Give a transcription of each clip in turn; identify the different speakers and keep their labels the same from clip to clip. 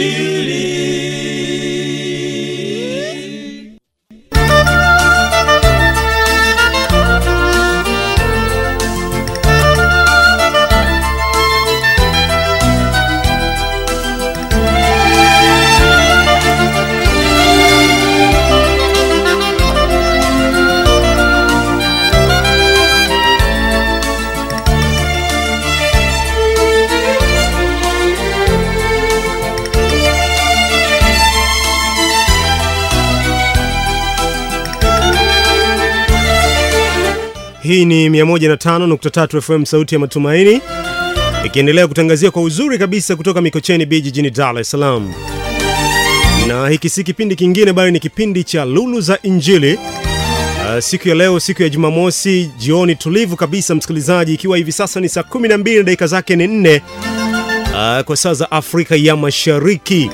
Speaker 1: Injili.
Speaker 2: Ni 105.3 fm sauti ya matumaini ikiendelea kutangazia kwa uzuri kabisa kutoka mikocheni b jijini dar es salaam. Na hiki si kipindi kingine bali ni kipindi cha lulu za injili. Uh, siku ya leo siku ya jumamosi jioni tulivu kabisa msikilizaji ikiwa hivi sasa ni saa 12 na dakika zake ni 4 uh, kwa saa za afrika ya mashariki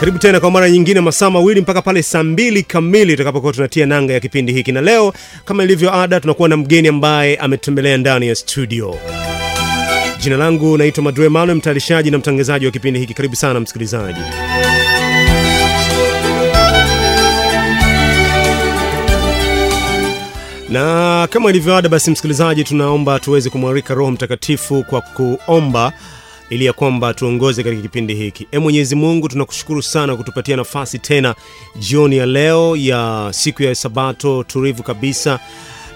Speaker 2: karibu tena kwa mara nyingine masaa mawili mpaka pale saa mbili kamili tutakapokuwa tunatia nanga ya kipindi hiki. Na leo kama ilivyo ada tunakuwa na mgeni ambaye ametembelea ndani ya studio. Jina langu naitwa madue malwe mtayarishaji na mtangazaji wa kipindi hiki. Karibu sana msikilizaji. Na kama ilivyoada basi msikilizaji tunaomba tuweze kumwarika roho mtakatifu kwa kuomba ili ya kwamba tuongoze katika kipindi hiki. E mwenyezi mungu tunakushukuru sana kutupatia nafasi tena jioni ya leo ya siku ya sabato tulivu kabisa.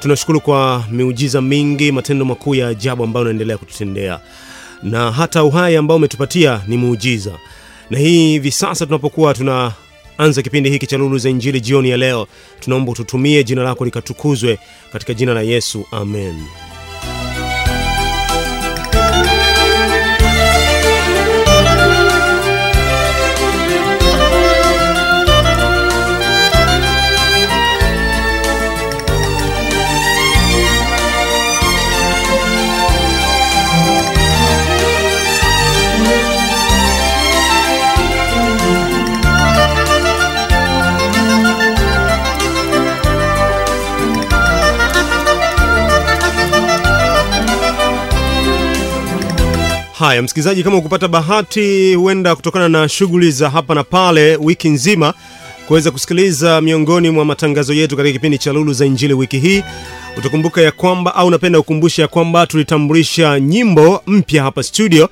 Speaker 2: Tunashukuru kwa miujiza mingi matendo makuu ya ajabu ambayo unaendelea kututendea. Na hata uhai ambao umetupatia ni muujiza. Na hii hivi sasa tunapokuwa tuna anza kipindi hiki cha lulu za injili jioni ya leo tunaomba ututumie jina lako likatukuzwe katika jina la yesu. Amen haya msikilizaji kama ukupata bahati huenda kutokana na shughuli za hapa na pale wiki nzima kuweza kusikiliza miongoni mwa matangazo yetu katika kipindi cha lulu za injili wiki hii. Utakumbuka ya kwamba au napenda kukumbusha ya kwamba tulitambulisha nyimbo mpya hapa studio.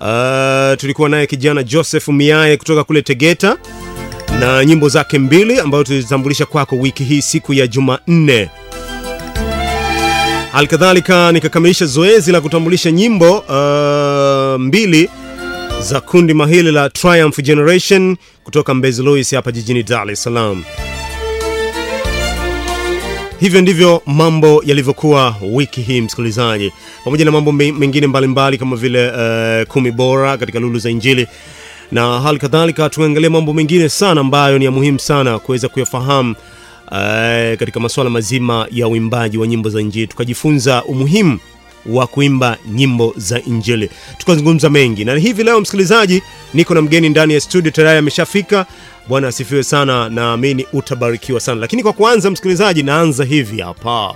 Speaker 2: Uh, tulikuwa naye kijana joseph Miae kutoka kule tegeta na nyimbo zake mbili ambayo tulitambulisha kwako wiki hii siku ya jumanne halikadhalika nikakamilisha zoezi la kutambulisha nyimbo uh, mbili za kundi mahili la triumph generation kutoka mbezi louis hapa jijini dar es salaam. Hivyo ndivyo mambo yalivyokuwa wiki hii msikilizaji. Pamoja na mambo mengine mbalimbali kama vile uh, kumi bora katika lulu za injili na hali kadhalika tuangalie mambo mengine sana ambayo ni ya muhimu sana kuweza kuyafahamu uh, katika masuala mazima ya uimbaji wa nyimbo za injili tukajifunza umuhimu wa kuimba nyimbo za injili. Tukazungumza mengi na hivi leo msikilizaji niko na mgeni ndani ya studio tayari ameshafika. Bwana asifiwe sana naamini utabarikiwa sana. Lakini kwa kuanza msikilizaji naanza hivi hapa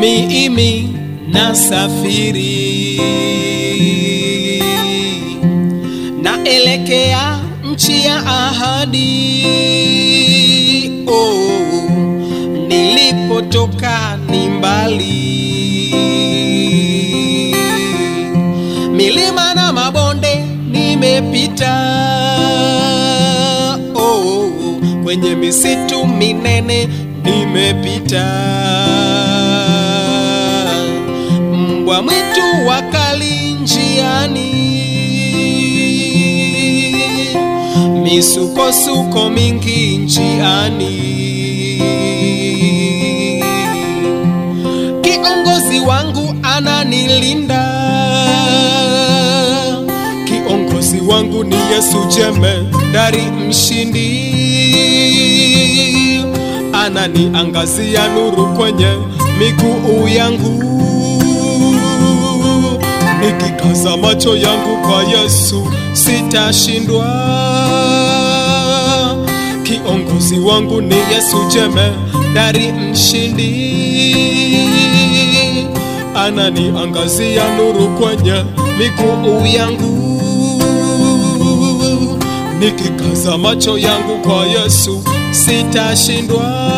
Speaker 3: Mimi nasafiri naelekea nchi ya ahadi. Oh, nilipotoka ni mbali, milima na mabonde nimepita. Oh, kwenye misitu minene nimepita mbwa mwitu wakali njiani, misukosuko mingi njiani. Kiongozi wangu ananilinda, kiongozi wangu ni Yesu jemedari mshindi, ananiangazia nuru kwenye miguu yangu nikikaza macho yangu kwa Yesu sitashindwa. Kiongozi wangu ni Yesu jeme dari mshindi, ananiangazia nuru kwenye miguu yangu. Nikikaza macho yangu kwa Yesu sitashindwa.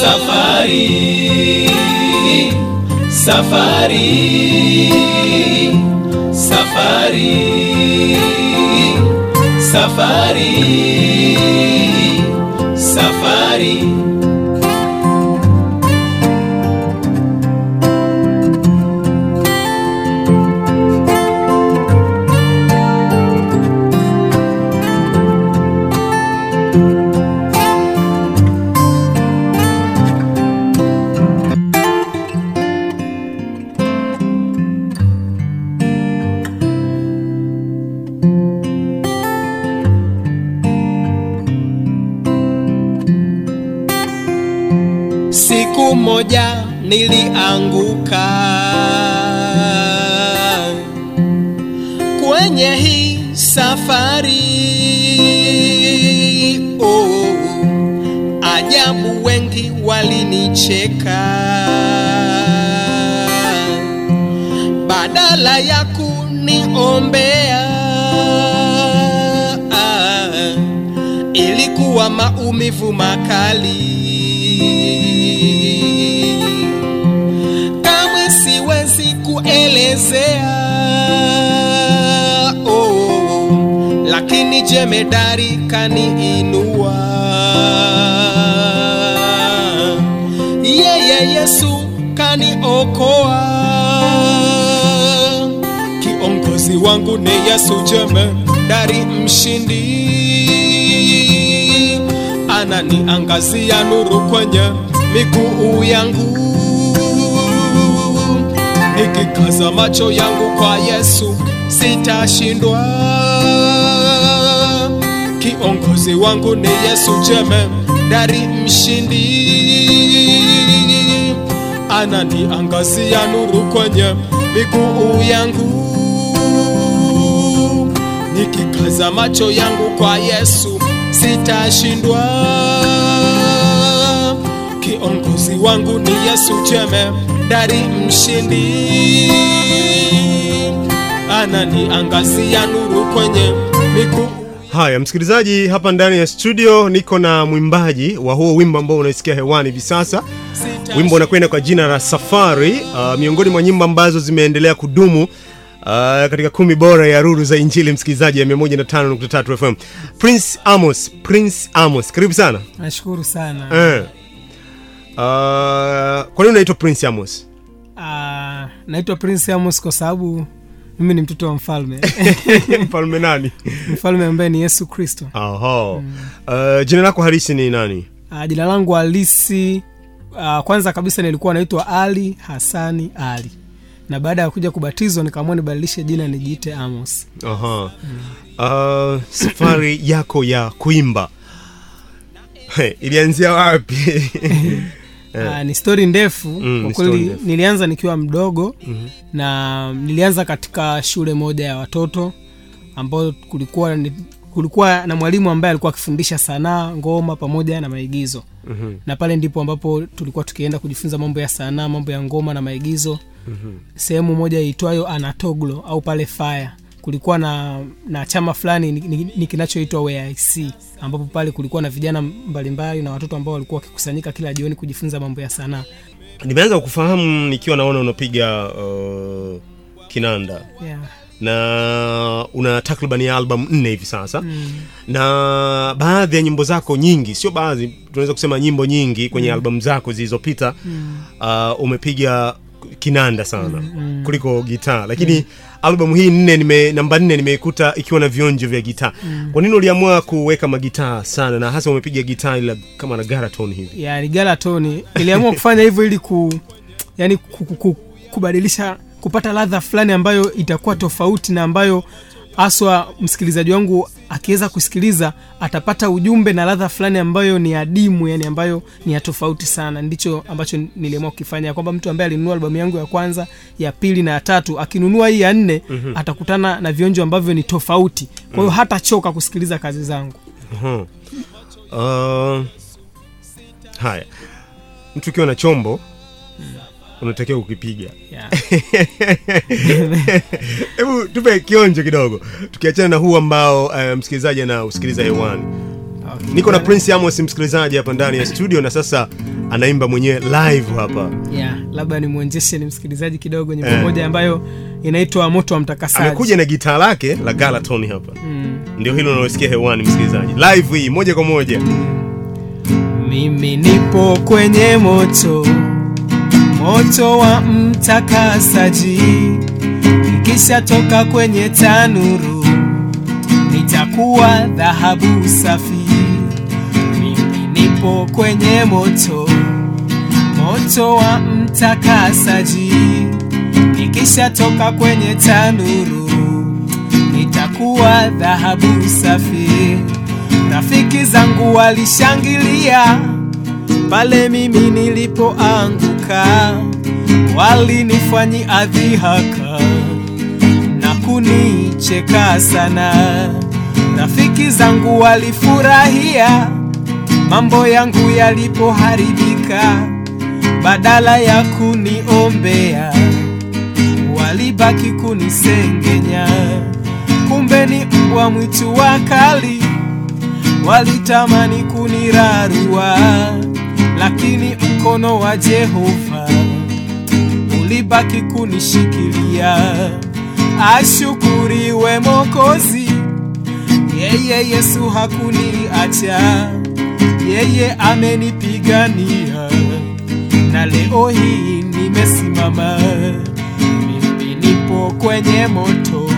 Speaker 4: Safari, safari, safari, safari, safari.
Speaker 3: Nilianguka. Kwenye hii safari oh, ajabu wengi walinicheka. Badala ya kuniombea ah, ilikuwa maumivu makali kuelezea oh, lakini jemedari kaniinua. Yeye Yesu kaniokoa. Kiongozi wangu ni Yesu jemedari mshindi. Ananiangazia nuru kwenye miguu yangu nikikaza macho yangu kwa Yesu sitashindwa. Kiongozi wangu ni Yesu jeme dari mshindi, ananiangazia nuru kwenye miguu yangu. Nikikaza macho yangu kwa Yesu sitashindwa. Kiongozi wangu ni Yesu jeme dari mshindi, ananiangazia nuru kwenye miku
Speaker 2: Haya, msikilizaji, hapa ndani ya studio niko na mwimbaji wa huo wimbo ambao unaisikia hewani hivi sasa. Wimbo unakwenda kwa jina la Safari, uh, miongoni mwa nyimbo ambazo zimeendelea kudumu uh, katika kumi bora ya ruru za Injili, msikilizaji ya 153 fm Prince Amos, Prince Amos, karibu sana.
Speaker 5: Nashukuru sana.
Speaker 2: Eh. Uh, kwa nini unaitwa Prince Amos?
Speaker 5: Ah, naitwa Prince Amos kwa sababu mimi ni mtoto wa mfalme
Speaker 2: Mfalme nani?
Speaker 5: mfalme ambaye ni Yesu Kristo.
Speaker 2: Oho. Uh, jina lako halisi ni nani?
Speaker 5: uh, jina langu halisi uh, kwanza kabisa nilikuwa naitwa Ali Hasani Ali, na baada ya kuja kubatizwa nikaamua nibadilishe jina nijiite Amos.
Speaker 2: Aha. Uh, safari yako ya kuimba hey, ilianzia wapi?
Speaker 5: Ah, ni stori ndefu
Speaker 2: Mm,
Speaker 5: kwa kweli. Nilianza nikiwa mdogo mm-hmm. na nilianza katika shule moja ya watoto ambayo kulikuwa ni, kulikuwa na mwalimu ambaye alikuwa akifundisha sanaa, ngoma pamoja na maigizo
Speaker 2: mm-hmm.
Speaker 5: na pale ndipo ambapo tulikuwa tukienda kujifunza mambo ya sanaa, mambo ya ngoma na maigizo mm-hmm. sehemu moja iitwayo Anatoglo au pale Fire kulikuwa na, na chama fulani ni, ni, ni kinachoitwa WIC ambapo pale kulikuwa na vijana mbalimbali na watoto ambao walikuwa wakikusanyika kila jioni kujifunza mambo ya sanaa
Speaker 2: Nimeanza kufahamu nikiwa naona unapiga uh, kinanda
Speaker 5: yeah.
Speaker 2: na una takriban ya album nne hivi sasa mm. na baadhi ya nyimbo zako nyingi, sio baadhi, tunaweza kusema nyimbo nyingi kwenye mm. albamu zako zilizopita mm. uh, umepiga kinanda sana mm. kuliko gitaa, lakini mm. albamu hii nne nime, namba nne nimeikuta ikiwa na vionjo vya gitaa mm. kwa nini uliamua kuweka magitaa sana na hasa umepiga gitaa ila kama na garaton hivi?
Speaker 5: yeah, ni iliamua kufanya hivyo ili ku yani ku, ku, ku, kubadilisha kupata ladha fulani ambayo itakuwa tofauti na ambayo
Speaker 3: haswa msikilizaji wangu akiweza kusikiliza atapata ujumbe na ladha fulani ambayo ni adimu yani ambayo ni ya tofauti sana ndicho ambacho niliamua kukifanya kwamba mtu ambaye alinunua albamu yangu ya kwanza ya pili na ya tatu akinunua hii ya nne mm-hmm. atakutana na vionjo ambavyo ni tofauti kwa hiyo mm-hmm. hatachoka kusikiliza kazi zangu
Speaker 6: mm-hmm. Uh, haya mtu ukiwa na chombo unatakiwa kukipiga hebu yeah. tupe kionjo kidogo tukiachana na huu ambao uh, msikilizaji anausikiliza hewani
Speaker 3: okay.
Speaker 6: niko na prince amos msikilizaji hapa ndani ya studio na sasa anaimba mwenyewe live hapa
Speaker 3: yeah. labda nimwonjeshe ni msikilizaji kidogo nyimbo moja yeah. ambayo inaitwa moto wa mtakasaji
Speaker 6: amekuja na gitaa lake la galaton hapa
Speaker 3: mm.
Speaker 6: ndio hilo unalosikia hewani msikilizaji live hii moja kwa moja
Speaker 3: mimi nipo kwenye moto moto wa mtakasaji nikishatoka kwenye tanuru nitakuwa dhahabu safi. Mimi nipo kwenye moto moto wa mtakasaji nikishatoka kwenye tanuru nitakuwa dhahabu safi. Rafiki zangu walishangilia pale mimi nilipoanguka walinifanyi adhihaka na kunicheka sana. Rafiki zangu walifurahia mambo yangu yalipoharibika. Badala ya kuniombea walibaki kunisengenya. Kumbe ni mbwa mwitu wakali walitamani kunirarua lakini mkono wa jehova ulibaki kunishikilia. Ashukuriwe mokozi yeye yesu hakuniacha. Yeye amenipigania. Na leo hii nimesimama. Mimi nipo kwenye moto.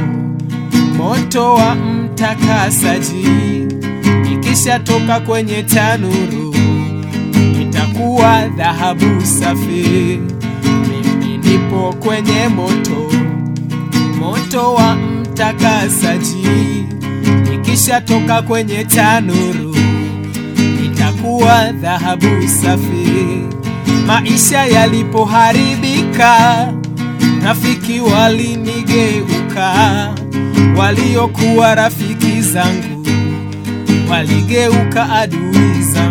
Speaker 3: Moto wa mtakasaji nikishatoka kwenye tanuru itakuwa dhahabu safi. Mimi nipo kwenye moto. Moto wa mtakasaji nikishatoka kwenye tanuru nitakuwa dhahabu safi. Maisha yalipoharibika rafiki walinigeuka. Waliokuwa rafiki zangu waligeuka adui zangu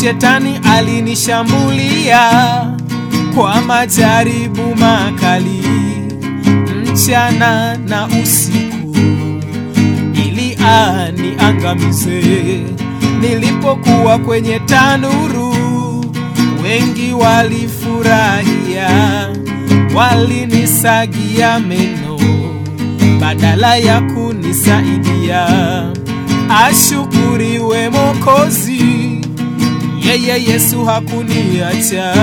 Speaker 3: shetani alinishambulia kwa majaribu makali. Mchana na usiku ili aniangamize. Nilipokuwa kwenye tanuru wengi walifurahia. Walinisagia meno badala ya kunisaidia. Ashukuriwe mokozi yeye yesu hakuniacha.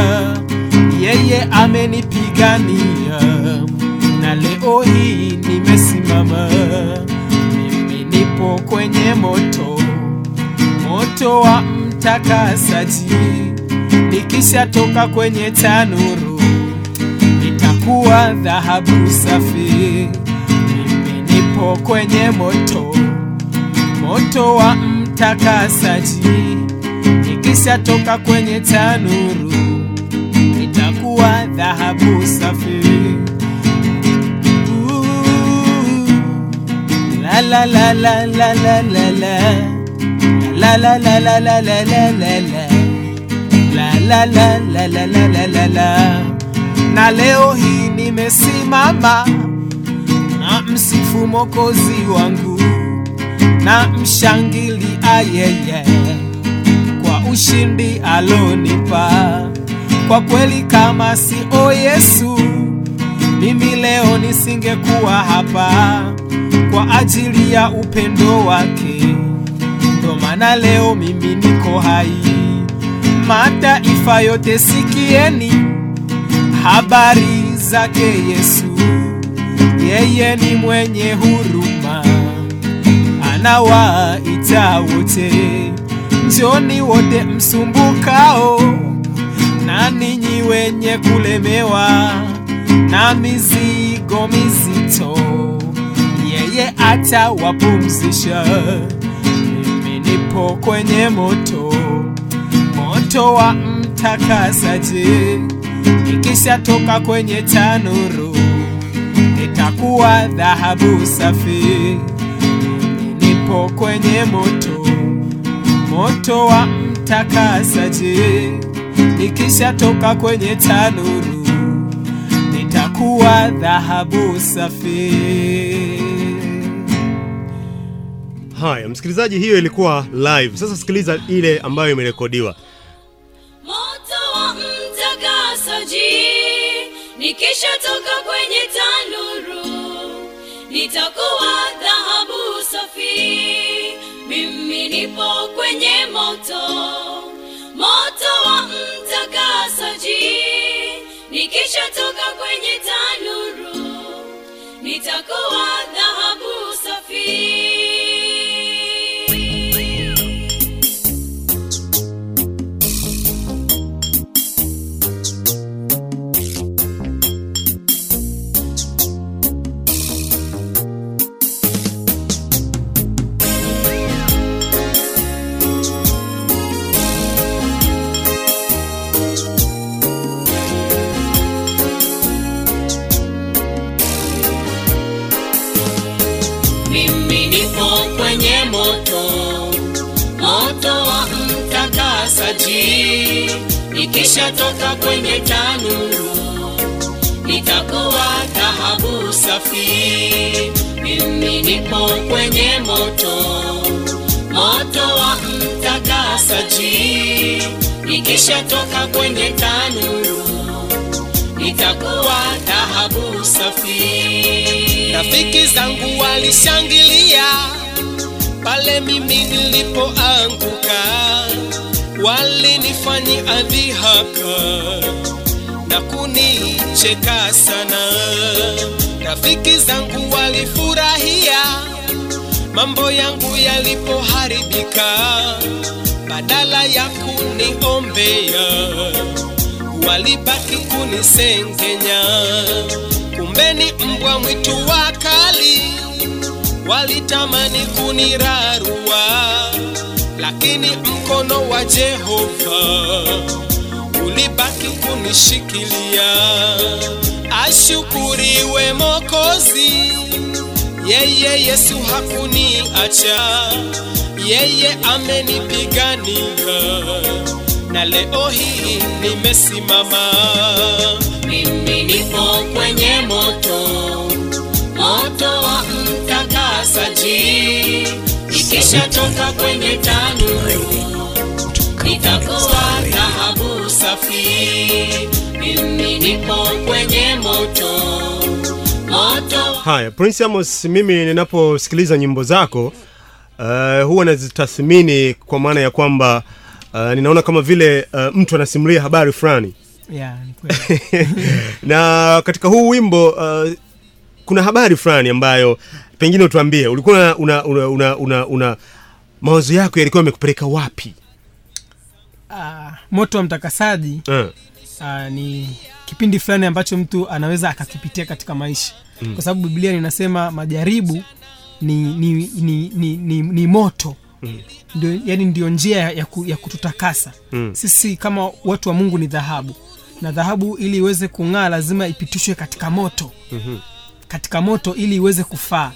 Speaker 3: Yeye amenipigania. Na leo hii nimesimama. Mimi nipo kwenye moto. Moto wa mtakasaji. Nikishatoka kwenye tanuru nitakuwa dhahabu safi. Mimi nipo kwenye moto. Moto wa mtakasaji nikishatoka kwenye tanuru itakuwa dhahabu safi na leo hii nimesimama na msifu mokozi wangu na mshangili ayeye ushindi alonipa kwa kweli kama si o yesu mimi leo nisingekuwa hapa kwa ajili ya upendo wake. Ndo maana leo mimi niko hai. Mataifa yote sikieni habari zake yesu. Yeye ni mwenye huruma anawaita wote njoni wote msumbukao na ninyi wenye kulemewa na mizigo mizito. Yeye atawapumzisha mimi nipo kwenye moto. Moto wa mtakasaji nikishatoka kwenye tanuru nitakuwa dhahabu safi. Mimi nipo kwenye moto moto wa mtakasaji nikishatoka kwenye tanuru nitakuwa dhahabu safi.
Speaker 2: Haya msikilizaji hiyo ilikuwa live. Sasa sikiliza ile ambayo imerekodiwa.
Speaker 7: Moto wa mtakasaji nikishatoka kwenye tanuru nitakuwa nipo kwenye moto. Moto wa mtakasaji nikishatoka kwenye tanuru nitakuwa
Speaker 8: zangu walishangilia. Pale mimi nilipoanguka walinifanyia dhihaka na kunicheka sana. Rafiki zangu walifurahia mambo yangu yalipoharibika. Badala ya kuniombea walibaki kunisengenya. Kumbeni mbwa mwitu wakali walitamani kunirarua lakini mkono wa jehova ulibaki kunishikilia. Ashukuriwe mokozi yeye yesu hakuniacha yeye amenipigania na leo hii nimesimama.
Speaker 7: Mimi nipo kwenye moto nikishatoka kwenye tanuru nitakuwa dhahabu safi. Mimi nipo kwenye moto moto.
Speaker 2: Haya prince amos mimi ninaposikiliza nyimbo zako uh, huwa nazitathmini kwa maana ya kwamba uh, ninaona kama vile uh, mtu anasimulia habari fulani.
Speaker 3: Yeah, ni kweli.
Speaker 2: na katika huu wimbo uh, kuna habari fulani ambayo pengine utuambie ulikuwa una, una, una, una, una mawazo yako yalikuwa yamekupeleka wapi
Speaker 3: uh, moto wa mtakasaji
Speaker 2: uh,
Speaker 3: uh, ni kipindi fulani ambacho mtu anaweza akakipitia katika maisha mm. kwa sababu biblia linasema majaribu ni, ni, ni, ni, ni, ni moto mm. ndio, yani ndio njia ya, ku, ya kututakasa
Speaker 2: Mm.
Speaker 3: sisi kama watu wa mungu ni dhahabu na dhahabu ili iweze kung'aa lazima ipitishwe katika moto
Speaker 2: Mhm.
Speaker 3: Katika moto ili iweze kufaa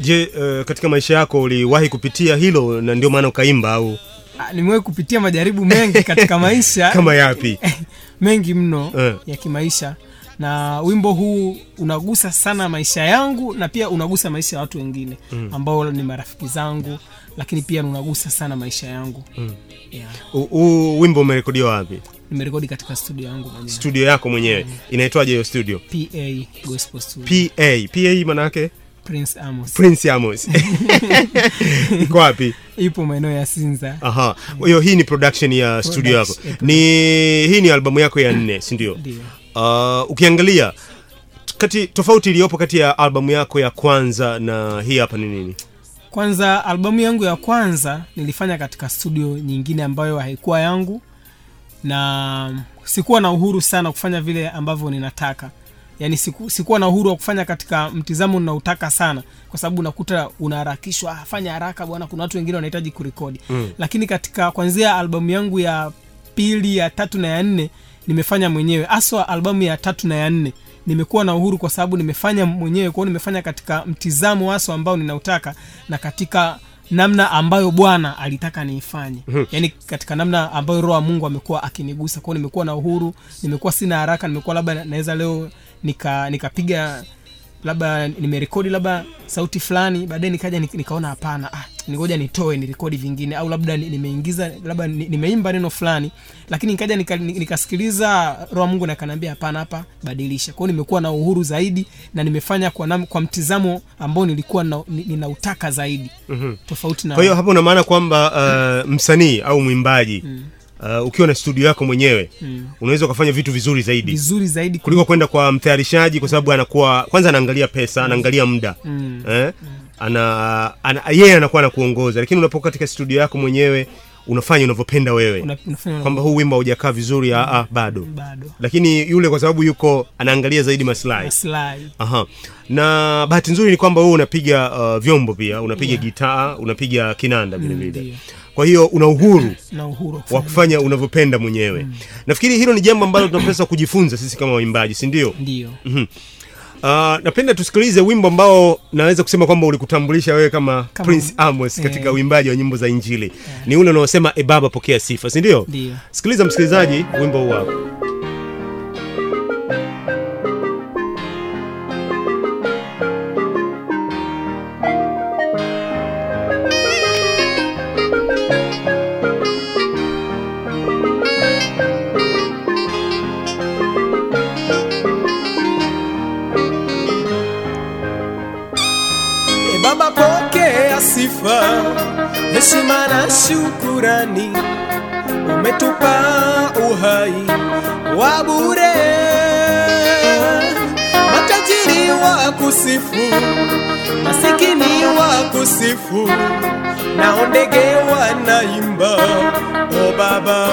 Speaker 2: je uh, katika maisha yako uliwahi kupitia hilo na ndio maana ukaimba au
Speaker 3: Ah, nimewahi kupitia majaribu mengi katika maisha
Speaker 2: kama yapi
Speaker 3: mengi mno
Speaker 2: uh.
Speaker 3: ya kimaisha na wimbo huu unagusa sana maisha yangu na pia unagusa maisha ya watu wengine mm. ambao ni marafiki zangu lakini pia unagusa sana maisha yangu mm. yeah.
Speaker 2: U- wimbo umerekodiwa wapi
Speaker 3: nimerekodi katika studio yangu mwenyewe.
Speaker 2: Studio yako mwenyewe. Inaitwaje hiyo studio?
Speaker 3: Pa gospel studio.
Speaker 2: Pa pa maana yake?
Speaker 3: Prince amos.
Speaker 2: Prince amos. Iko wapi?
Speaker 3: Ipo maeneo ya sinza.
Speaker 2: Aha. Hiyo hii ni production ya studio yako. ni hii ni albamu yako ya nne si ndio?
Speaker 3: Ndio.
Speaker 2: Uh, ukiangalia kati tofauti iliyopo kati ya albamu yako ya kwanza na hii hapa ni nini?
Speaker 3: Kwanza albamu yangu ya kwanza nilifanya katika studio nyingine ambayo haikuwa yangu na sikuwa na uhuru sana kufanya vile ambavyo ninataka. Yani siku, sikuwa na uhuru wa kufanya katika mtizamo ninautaka sana kwa sababu unakuta unaharakishwa "Ah, fanya haraka bwana kuna watu wengine wanahitaji kurekodi. Mm. lakini katika kwanzia albamu yangu ya pili ya tatu na ya nne nimefanya mwenyewe. Haswa albamu ya tatu na ya nne nimekuwa na uhuru kwa sababu nimefanya mwenyewe. Kwao nimefanya katika mtizamo haswa ambao ninautaka na katika namna ambayo bwana alitaka niifanye. Yani katika namna ambayo roho wa mungu amekuwa akinigusa. Kwao nimekuwa na uhuru nimekuwa sina haraka nimekuwa labda naweza leo nika nikapiga labda nimerekodi labda sauti fulani baadaye nikaja nikaona hapana ah, ningoja nitoe nirekodi vingine au labda nimeingiza labda nimeimba neno fulani lakini nikaja nikasikiliza roho wa mungu na kanaambia hapana hapa badilisha. Kwao nimekuwa na uhuru zaidi na nimefanya kwa, nam, kwa mtizamo ambao nilikuwa na- ni- ninautaka zaidi. Mm-hmm. tofauti na
Speaker 2: kwa hiyo hapo unamaana kwamba uh, msanii au mwimbaji uh, ukiwa na studio yako mwenyewe mm. unaweza ukafanya vitu vizuri zaidi
Speaker 3: vizuri zaidi
Speaker 2: kuliko kwenda kwa mtayarishaji kwa sababu anakuwa kwanza anaangalia pesa anaangalia muda
Speaker 3: Mm.
Speaker 2: eh? mm. ana, ana yeye anakuwa anakuongoza lakini unapokuwa katika studio yako mwenyewe unafanya unavyopenda wewe
Speaker 3: una,
Speaker 2: kwamba huu wimbo haujakaa vizuri ah, ah, bado
Speaker 3: bado
Speaker 2: lakini yule kwa sababu yuko anaangalia zaidi maslahi Aha. na bahati nzuri ni kwamba wewe unapiga uh, vyombo pia unapiga
Speaker 3: Yeah.
Speaker 2: gitaa unapiga kinanda vile
Speaker 3: Mm.
Speaker 2: Kwa hiyo una uhuru
Speaker 3: na uhuru wa kufanya.
Speaker 2: unavyopenda mwenyewe mm. nafikiri hilo ni jambo ambalo tunapaswa kujifunza sisi kama waimbaji si ndio
Speaker 3: ndio
Speaker 2: Uh, napenda tusikilize wimbo ambao naweza kusema kwamba ulikutambulisha wewe kama,
Speaker 3: Kama-
Speaker 2: Prince Amos katika
Speaker 3: yeah.
Speaker 2: uimbaji wa nyimbo za Injili. yeah. Ni ule unaosema e baba pokea sifa, si ndio?
Speaker 3: Ndio.
Speaker 2: Sikiliza msikilizaji, wimbo huu hapa.
Speaker 7: Sifa, heshima na shukurani. Umetupa uhai wa bure, matajiri wa kusifu, masikini wa kusifu, nao ndege wanaimba. O Baba,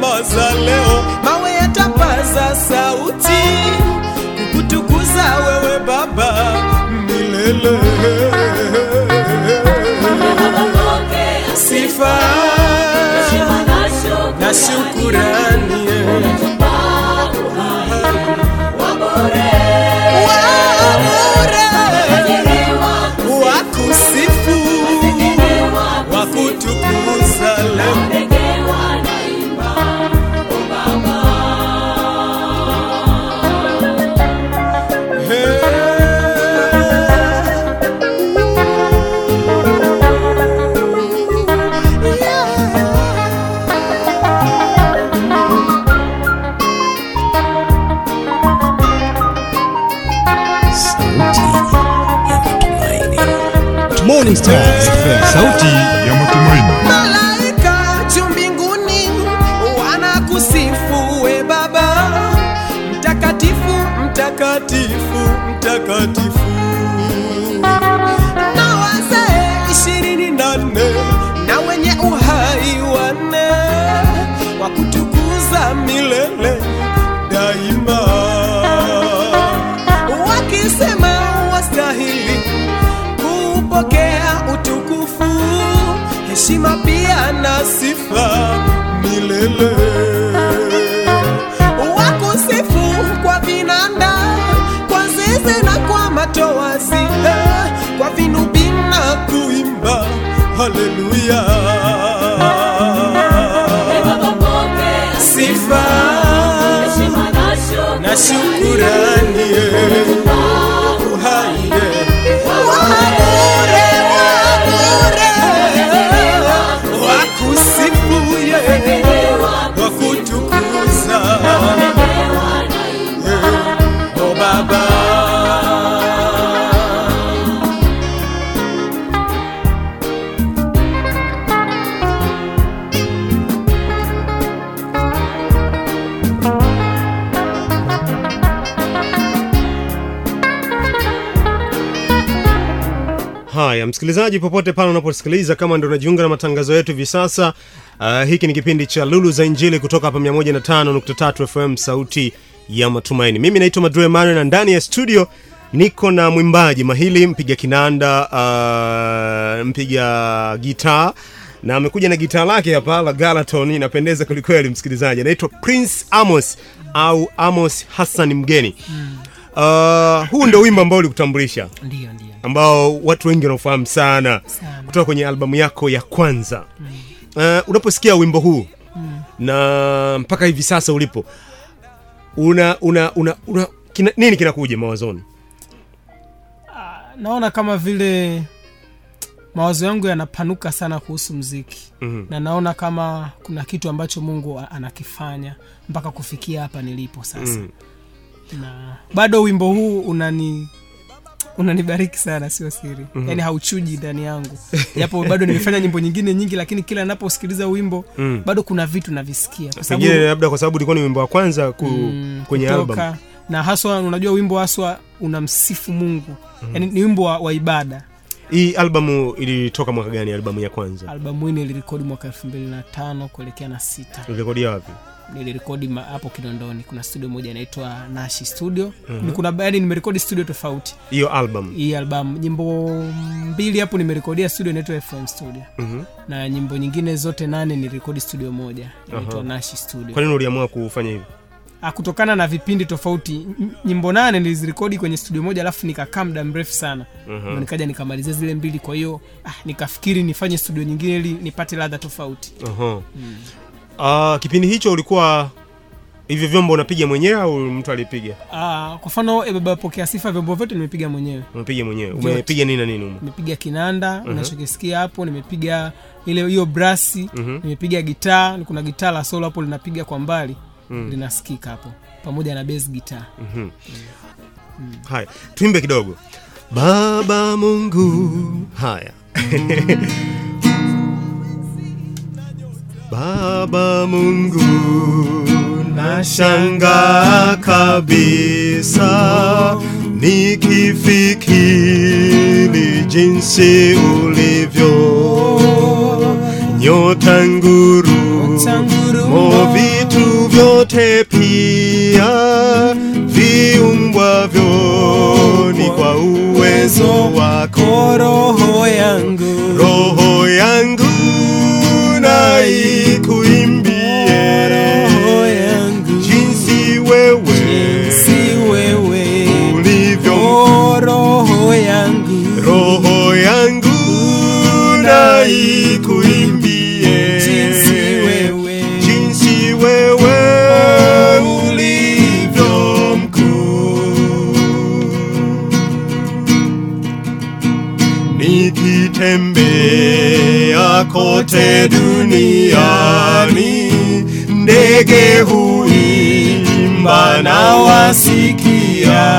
Speaker 7: tukinyamaza leo, mawe yatapaza sauti kukutukuza wewe Baba milele. Sifa
Speaker 9: na shukrani.
Speaker 10: FM, sauti
Speaker 11: ya matumaini.
Speaker 3: malaika juu mbinguni wanakusifu we baba. Mtakatifu mtakatifu mtakatifu. Na wazee ishirini na nne na wenye uhai wanne wa kutukuza milele heshima pia na sifa milele. Wakusifu kwa vinanda kwa zeze na kwa matoazi kwa vinubi na kuimba haleluya. Sifa
Speaker 7: na shukurani
Speaker 3: na shukurani
Speaker 2: msikilizaji, popote pale unaposikiliza, kama ndo unajiunga na matangazo yetu hivi sasa, uh, hiki ni kipindi cha Lulu za Injili kutoka hapa 153 FM, sauti ya matumaini. Mimi naitwa Madre Mario na ndani ya studio niko na mwimbaji mahili, mpiga kinanda, uh, mpiga gitaa na amekuja na gitaa lake hapa la Galaton, inapendeza kwelikweli. Msikilizaji, anaitwa Prince Amos au Amos Hassan Mgeni. Uh, huu ndio wimbo ambao ulikutambulisha
Speaker 12: ndio ndio
Speaker 2: ambao watu wengi wanaofahamu sana,
Speaker 12: Sana.
Speaker 2: kutoka kwenye albamu yako ya kwanza mm. uh, unaposikia wimbo huu mm. na mpaka hivi sasa ulipo una una una, una kina, nini kinakuja mawazoni
Speaker 12: naona kama vile mawazo yangu yanapanuka sana kuhusu mziki
Speaker 2: -hmm.
Speaker 12: na naona kama kuna kitu ambacho mungu anakifanya mpaka kufikia hapa nilipo sasa
Speaker 2: Mm.
Speaker 12: Na bado wimbo huu unani unanibariki sana sio siri. Mm-hmm. yaani hauchuji ndani yangu. Japo bado nimefanya nyimbo nyingine nyingi lakini kila naposikiliza wimbo
Speaker 2: Mm.
Speaker 12: bado kuna vitu navisikia.
Speaker 2: Pengine labda kwa sababu ulikuwa ni wimbo wa kwanza ku,
Speaker 12: mm,
Speaker 2: kwenye album.
Speaker 12: na haswa unajua wimbo haswa unamsifu mungu. Mm-hmm. yaani ni wimbo wa, wa ibada.
Speaker 2: Hii albamu ilitoka mwaka gani albamu ya kwanza?
Speaker 12: Albamu hii nilirekodi mwaka elfu mbili na tano kuelekea na sita.
Speaker 2: Ulirekodia wapi
Speaker 12: nilirekodi hapo kinondoni. Kuna studio moja inaitwa nashi studio. Mm-hmm. kuna yani nimerekodi studio tofauti.
Speaker 2: Hiyo album?
Speaker 12: Hii album. Nyimbo mbili hapo nimerekodia studio inaitwa fm studio.
Speaker 2: Mm-hmm.
Speaker 12: na nyimbo nyingine zote nane nirekodi studio moja inaitwa nashi studio.
Speaker 2: Kwa nini uliamua kufanya hivi?
Speaker 12: Ah, kutokana na vipindi tofauti. Nyimbo nane nilizirekodi kwenye studio moja alafu nikakaa muda mrefu sana. Uh-huh. nikaja nikamalizia zile mbili kwa hiyo ah, nikafikiri nifanye studio nyingine ili nipate ladha tofauti.
Speaker 2: Aha. Ah, kipindi hicho ulikuwa hivyo vyombo unapiga mwenyewe au mtu alipiga
Speaker 12: ah, kwa mfano e baba pokea sifa vyombo vyote nimepiga mwenyewe.
Speaker 2: Umepiga mwenyewe. Umepiga nini na nini huko?
Speaker 12: nimepiga kinanda unachokisikia hapo nimepiga ile hiyo brasi
Speaker 2: -huh.
Speaker 12: nimepiga gitaa kuna gitaa la solo hapo linapiga kwa mbali. Linasikika hapo pamoja na bass gitaa
Speaker 2: haya tuimbe kidogo. Baba mungu haya baba mungu nashanga kabisa. Nikifikiri jinsi ulivyo nyota nguru mo vitu vyote pia viumbwavyo ni kwa uwezo wako.
Speaker 3: Roho yangu
Speaker 2: kote duniani. Ndege huimba na wasikia.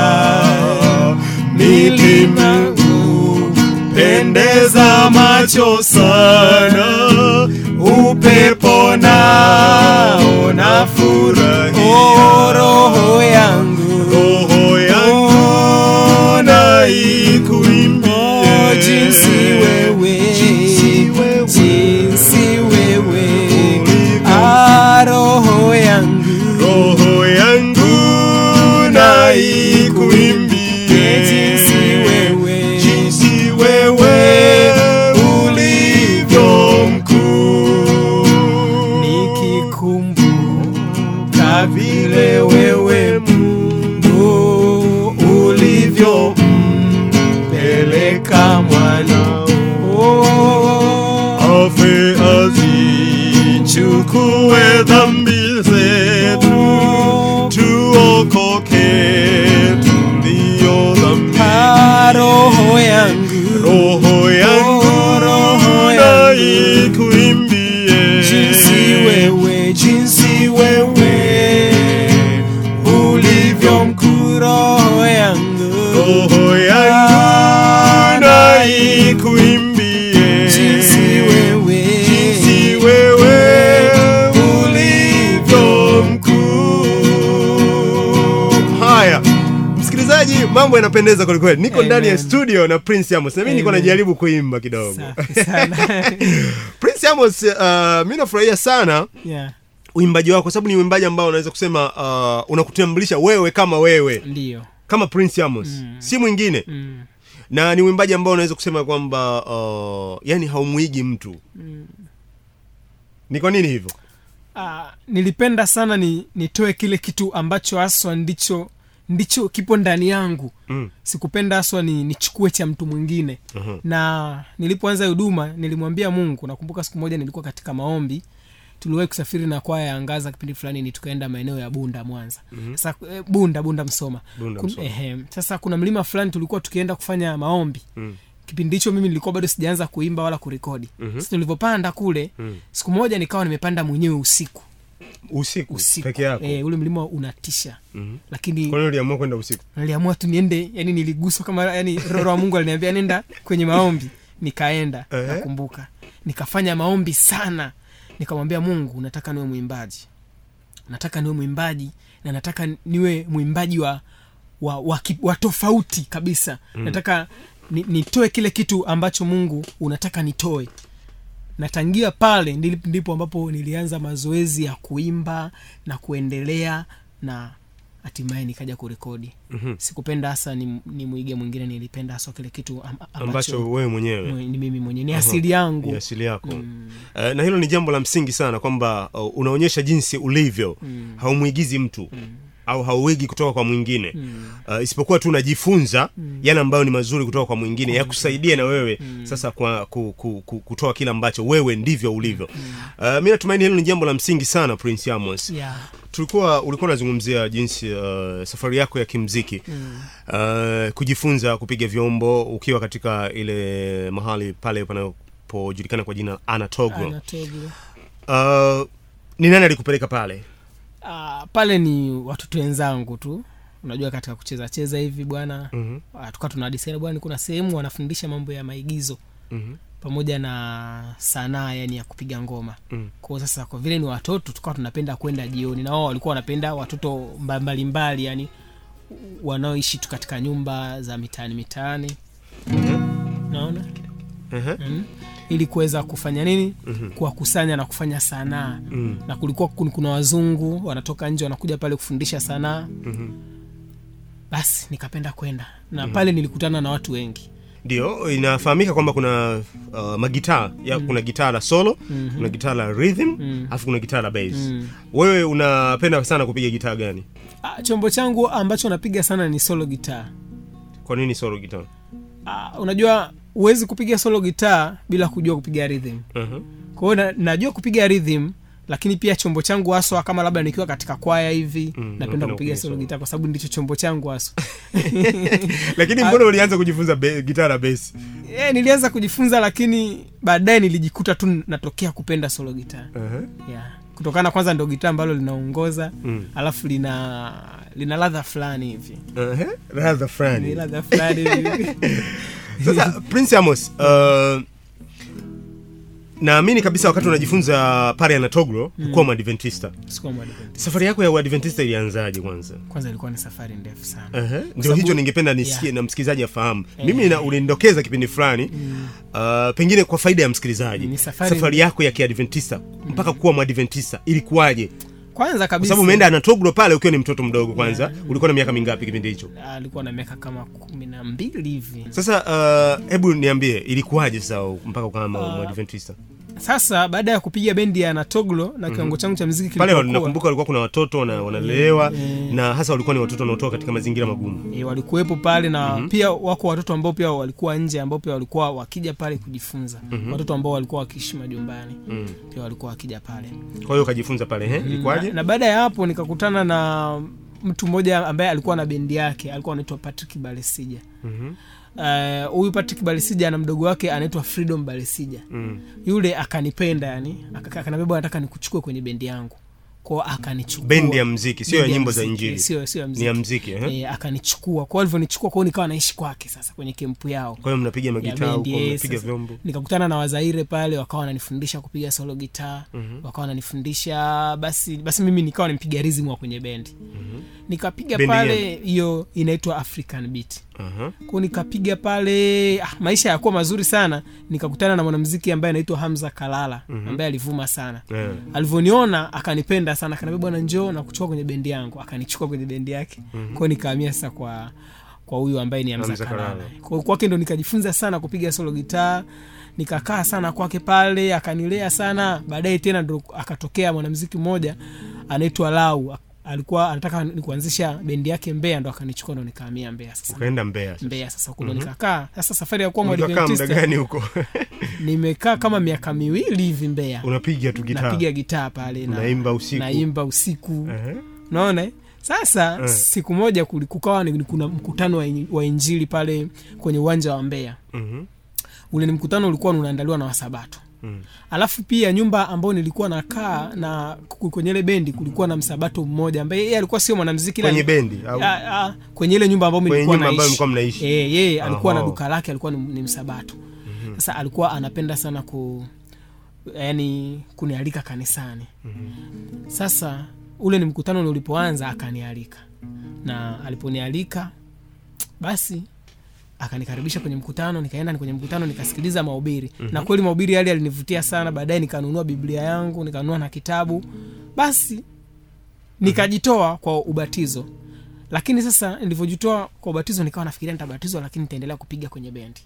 Speaker 2: Milima hupendeza macho sana. Upepo nao na furahia
Speaker 3: Oh, roho yangu.
Speaker 2: Roho yangu na ikuimbie mambo yanapendeza kwelikweli niko ndani ya studio na prince amos. Na mi niko najaribu kuimba kidogo. Prince amos uh, mi nafurahia sana
Speaker 3: yeah,
Speaker 2: uimbaji wako kwa sababu ni uimbaji ambao unaweza kusema uh, unakutambulisha wewe kama wewe.
Speaker 3: Ndiyo
Speaker 2: kama prince amos. Mm. si mwingine.
Speaker 3: Mm.
Speaker 2: na ni uimbaji ambao unaweza kusema kwamba uh, yani haumwigi mtu. Mm. ni kwa nini hivyo?
Speaker 3: Uh, nilipenda sana ni nitoe kile kitu ambacho haswa ndicho ndicho kipo ndani yangu
Speaker 2: Mm.
Speaker 3: sikupenda haswa ni nichukue cha mtu mwingine
Speaker 2: Mhm.
Speaker 3: na nilipoanza huduma nilimwambia mungu nakumbuka siku moja nilikuwa katika maombi tuliwahi kusafiri na kwaya ya angaza kipindi fulani ni tukaenda maeneo ya bunda mwanza mm-hmm. sasa e, bunda bunda msoma
Speaker 2: Bunda,
Speaker 3: Kun,
Speaker 2: Msoma.
Speaker 3: ehe, sasa kuna mlima fulani tulikuwa tukienda kufanya maombi
Speaker 2: Mm.
Speaker 3: kipindi hicho mimi nilikuwa bado sijaanza kuimba wala kurekodi mm-hmm. sasa nilivyopanda kule
Speaker 2: Mm.
Speaker 3: siku moja nikawa nimepanda mwenyewe usiku
Speaker 2: usiku,
Speaker 3: usiku.
Speaker 2: peke yako.
Speaker 3: E, ule mlima unatisha.
Speaker 2: Mm-hmm.
Speaker 3: lakini
Speaker 2: kwa nini uliamua kwenda usiku?
Speaker 3: niliamua tu niende yani niliguswa kama yani roho wa mungu aliniambia nenda kwenye maombi. Nikaenda
Speaker 2: eh?
Speaker 3: nakumbuka. Nikafanya maombi sana. Nikamwambia mungu nataka niwe mwimbaji. Nataka niwe mwimbaji na nataka niwe mwimbaji wa wa, wa, wa tofauti kabisa. Mm. nataka ni- nitoe kile kitu ambacho mungu unataka nitoe na tangia pale ndipo ambapo nilianza mazoezi ya kuimba na kuendelea na hatimaye nikaja kurekodi.
Speaker 2: Mm -hmm.
Speaker 3: sikupenda hasa ni, ni mwige mwingine nilipenda hasa kile kitu am, ambacho,
Speaker 2: wewe mwenyewe.
Speaker 3: mwe- ni mimi mwenyewe ni asili yangu.
Speaker 2: Ni asili yako. Mm. Uh, na hilo ni jambo la msingi sana kwamba uh, unaonyesha jinsi ulivyo. Mm. haumwigizi mtu au hauigi kutoka kwa mwingine mm. uh, isipokuwa tu unajifunza mm. yale ambayo ni mazuri kutoka kwa mwingine yakusaidia na wewe mm. sasa kwa ku, ku, ku, kutoa kile ambacho wewe ndivyo ulivyo mm. uh, mi natumaini hilo ni jambo la msingi sana prince amos
Speaker 3: yeah.
Speaker 2: tulikuwa ulikuwa unazungumzia jinsi uh, safari yako ya kimziki mm. uh, kujifunza kupiga vyombo ukiwa katika ile mahali pale panapojulikana kwa jina anatogo,
Speaker 3: anatogo.
Speaker 2: uh, ni nani alikupeleka pale
Speaker 3: Ah, pale ni watoto wenzangu tu unajua katika kucheza cheza hivi bwana mm-hmm. tukawa tunadisaini bwana kuna sehemu wanafundisha mambo ya maigizo
Speaker 2: mm-hmm.
Speaker 3: pamoja na sanaa yani ya kupiga ngoma
Speaker 2: Mm.
Speaker 3: kwao sasa kwa vile ni watoto tukawa tunapenda kwenda jioni na wao walikuwa wanapenda watoto mbalimbali mbali, yani wanaoishi tu katika nyumba za mitaani mitaani naona
Speaker 2: Ehe.
Speaker 3: mm. Ili kuweza kufanya nini mm-hmm. kuwakusanya na kufanya sanaa
Speaker 2: mm -hmm.
Speaker 3: na kulikuwa kuna wazungu wanatoka nje wanakuja pale kufundisha sanaa
Speaker 2: mm -hmm.
Speaker 3: basi nikapenda kwenda na mm -hmm. pale nilikutana na watu wengi
Speaker 2: ndio inafahamika kwamba kuna uh, magitaa ya mm. kuna gitaa la solo mm -hmm. kuna gitaa la rhythm alafu kuna gitaa la bass wewe unapenda sana kupiga gitaa gani
Speaker 3: ah, chombo changu ambacho napiga sana ni solo gitaa
Speaker 2: kwa nini solo gitaa
Speaker 3: ah, unajua huwezi kupiga solo gitaa bila kujua kupiga rhythm
Speaker 2: uh-huh.
Speaker 3: kwa hiyo na, najua kupiga rhythm lakini pia chombo changu haswa kama labda nikiwa katika kwaya hivi
Speaker 2: Mm,
Speaker 3: napenda
Speaker 2: unapenda
Speaker 3: kupiga
Speaker 2: kupiga
Speaker 3: solo gitaa kwa sababu ndicho chombo changu haswa
Speaker 2: lakini mbona ulianza kujifunza be- gitaa na bass
Speaker 3: e, nilianza kujifunza lakini baadaye nilijikuta tu natokea kupenda solo gitaa
Speaker 2: uh-huh.
Speaker 3: yeah. kutokana kwanza ndo gitaa ambalo linaongoza
Speaker 2: Mm.
Speaker 3: alafu lina lina ladha fulani hivi
Speaker 2: Uh-huh.
Speaker 3: ladha
Speaker 2: fulani
Speaker 3: ladha fulani
Speaker 2: sasa prince amos uh, naamini kabisa wakati unajifunza pale anatoglo kuwa mwadventista.
Speaker 3: Sikuwa Mwadventista.
Speaker 2: safari yako ya uadventista ilianzaje kwanza?
Speaker 3: Kwanza ilikuwa ni safari ndefu sana.
Speaker 2: Uh-huh. ndio hicho ningependa nisikie
Speaker 3: Yeah.
Speaker 2: na msikilizaji afahamu. Mimi na ulindokeza kipindi fulani uh, pengine kwa faida ya msikilizaji.
Speaker 3: Safari-
Speaker 2: safari yako ya kiadventista mpaka kuwa mwadventista ilikuwaje
Speaker 3: kwanza
Speaker 2: kwa
Speaker 3: kabisa
Speaker 2: sababu umeenda anatoglo pale ukiwa ni mtoto mdogo kwanza. Yeah. ulikuwa na miaka mingapi kipindi hicho?
Speaker 3: Alikuwa na miaka kama kumi na mbili hivi.
Speaker 2: Sasa uh, hebu niambie ilikuwaje sasa mpaka kama uh, mwadventista
Speaker 3: sasa baada ya kupiga bendi ya natoglo na kiwango changu cha mziki
Speaker 2: pale nakumbuka walikuwa kuna watoto wana- wanalelewa na hasa walikuwa ni watoto wanaotoka katika mazingira magumu.
Speaker 3: E, walikuwepo pale na mm -hmm. pia wako watoto ambao pia walikuwa nje ambao pia walikuwa wakija pale kujifunza. Mm -hmm. watoto ambao walikuwa wakiishi majumbani mm. pia walikuwa wakija pale.
Speaker 2: Kwa hiyo ukajifunza pale he? ilikuwaje?
Speaker 3: na, na baada ya hapo nikakutana na mtu mmoja ambaye alikuwa na bendi yake alikuwa anaitwa patrick balesija. Eh, huyu uh, patrick Balisija na mdogo wake anaitwa freedom Balisija
Speaker 2: Mm.
Speaker 3: yule akanipenda yani akanambia bwana nataka nikuchukue kwenye bendi yangu kwao akanichukua.
Speaker 2: Bendi ya mziki sio ya nyimbo za injili.
Speaker 3: sio sio ya
Speaker 2: ni ya mziki eh?
Speaker 3: e, akanichukua. Kwao alivyonichukua kwao nikawa naishi kwake sasa kwenye kempu yao.
Speaker 2: Kwa hiyo mnapiga magitaa huko
Speaker 3: eh,
Speaker 2: mnapiga vyombo.
Speaker 3: nikakutana na wazaire pale wakawa wananifundisha kupiga solo gitaa. Wakawa wananifundisha basi basi mimi nikawa nimpiga rhythm wa kwenye bendi. Nikapiga
Speaker 2: Bendi
Speaker 3: pale hiyo inaitwa african beat. Ko nikapiga pale ah, maisha yakuwa mazuri sana. Nikakutana na mwanamziki ambaye anaitwa hamza kalala mm-hmm. ambaye alivuma sana.
Speaker 2: Yeah.
Speaker 3: alivyoniona akanipenda sana. Akaniambia bwana njoo na kuchukua kwenye bendi yangu. Akanichukua kwenye bendi yake. Mm-hmm. kwao nikahamia sasa kwa kwa huyu ambaye ni hamza kalala. Kwa- kwake ndo nikajifunza sana kupiga solo gitaa. Nikakaa sana kwake pale akanilea sana. Baadaye tena ndo akatokea mwanamziki mmoja anaitwa lau alikuwa anataka nikuanzisha bendi yake mbea ndo akanichukua ndo nikaamia mbea sasa.
Speaker 2: Ukaenda mbea
Speaker 3: mbea sasa huko ndo nikakaa. Sasa safari ya kuwa
Speaker 2: muda
Speaker 3: mwadventista
Speaker 2: gani huko?
Speaker 3: nimekaa kama miaka miwili hivi mbea
Speaker 2: unapiga tu gitaa.
Speaker 3: Napiga gitaa pale na-
Speaker 2: naimba usiku.
Speaker 3: naimba usiku.
Speaker 2: Ehe.
Speaker 3: unaona? Sasa sasa
Speaker 2: Eh.
Speaker 3: siku moja kukawa ni, kuna mkutano wa, in- injili pale kwenye uwanja wa mbeya.
Speaker 2: Mhm.
Speaker 3: ule ni mkutano ulikuwa unaandaliwa na wasabato
Speaker 2: Mm.
Speaker 3: alafu pia nyumba ambayo nilikuwa nakaa na kwenye ile bendi kulikuwa na msabato mmoja ambaye yeye alikuwa sio mwanamziki ila-
Speaker 2: kwenye bendi au?
Speaker 3: Ah, ah, kwenye ile nyumba ambayo
Speaker 2: Kwenye
Speaker 3: nilikuwa
Speaker 2: nyumba ambayo
Speaker 3: naishi. Eh, yeye alikuwa na duka lake alikuwa ni, ni msabato. Sasa alikuwa anapenda sana ku yani kunialika kanisani. Sasa ule ni mkutano ulipoanza akanialika. Na aliponialika basi akanikaribisha kwenye mkutano nikaenda kwenye mkutano nikasikiliza mahubiri. Na kweli mahubiri yale yalinivutia sana. Baadaye nikanunua biblia yangu nikanunua na kitabu. Basi nikajitoa kwa ubatizo. Lakini sasa nilivyojitoa kwa ubatizo nikawa nafikiria nitabatizwa lakini nitaendelea kupiga kwenye bendi.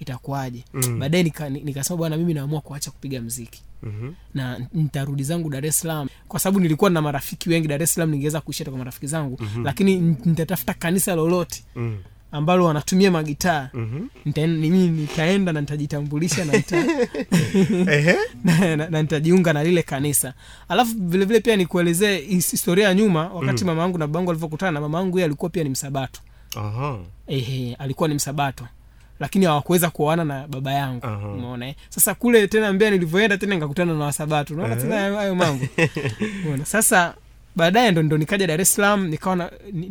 Speaker 3: Itakuwaje? Mm. -hmm. baadaye nika- nikasema bwana mimi naamua kuacha kupiga mziki.
Speaker 2: Mm -hmm.
Speaker 3: na nitarudi zangu dar es salaam. Kwa sababu nilikuwa na marafiki wengi dar es salaam ningeweza kuishi hata kwa marafiki zangu. Mm-hmm. lakini ntatafuta nitatafuta kanisa lolote.
Speaker 2: Mm.
Speaker 3: Ambalo wanatumia magitaa.
Speaker 2: Mm
Speaker 3: -hmm. mimi nitaenda na nitajitambulisha na, nita, na, na, na nitajiunga na lile kanisa. Alafu vilevile vile pia nikuelezee his- historia ya nyuma wakati mm. mama yangu na babangu walivyokutana na mama yangu yeye alikuwa pia ni msabato.
Speaker 2: Aha.
Speaker 3: ehe alikuwa ni msabato. Lakini hawakuweza kuoana na baba yangu. Umeona eh? sasa kule tena mbea nilivyoenda tena nikakutana na wasabato. Unaona tena hayo mambo. Sasa baadaye ndo, ndo nikaja dar es salaam nikawa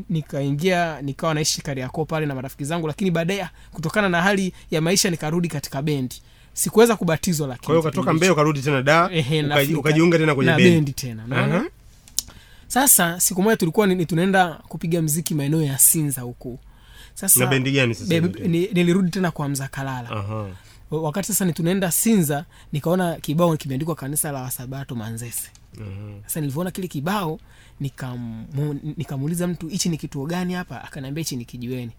Speaker 3: nikaingia nikawa naishi kariakoo pale na marafiki zangu lakini baadaye kutokana na hali ya maisha nikarudi katika bendi sikuweza kubatizwa lakini
Speaker 2: kwa hiyo ukatoka mbea ukarudi tena da ukajiunga tena kwenye bendi
Speaker 3: tena unaona?
Speaker 2: -huh.
Speaker 3: sasa siku moja tulikuwa ni, tunaenda kupiga mziki maeneo ya sinza huku sasa
Speaker 2: na bendi gani sasa
Speaker 3: nilirudi tena kwa mzakalala
Speaker 2: Aha.
Speaker 3: wakati sasa ni tunaenda sinza nikaona kibao kimeandikwa kanisa la wasabato manzese
Speaker 2: Aha.
Speaker 3: sasa nilivyoona kile kibao nikamuuliza mtu hichi ni kituo gani hapa? Akaniambia hichi ni kijiweni.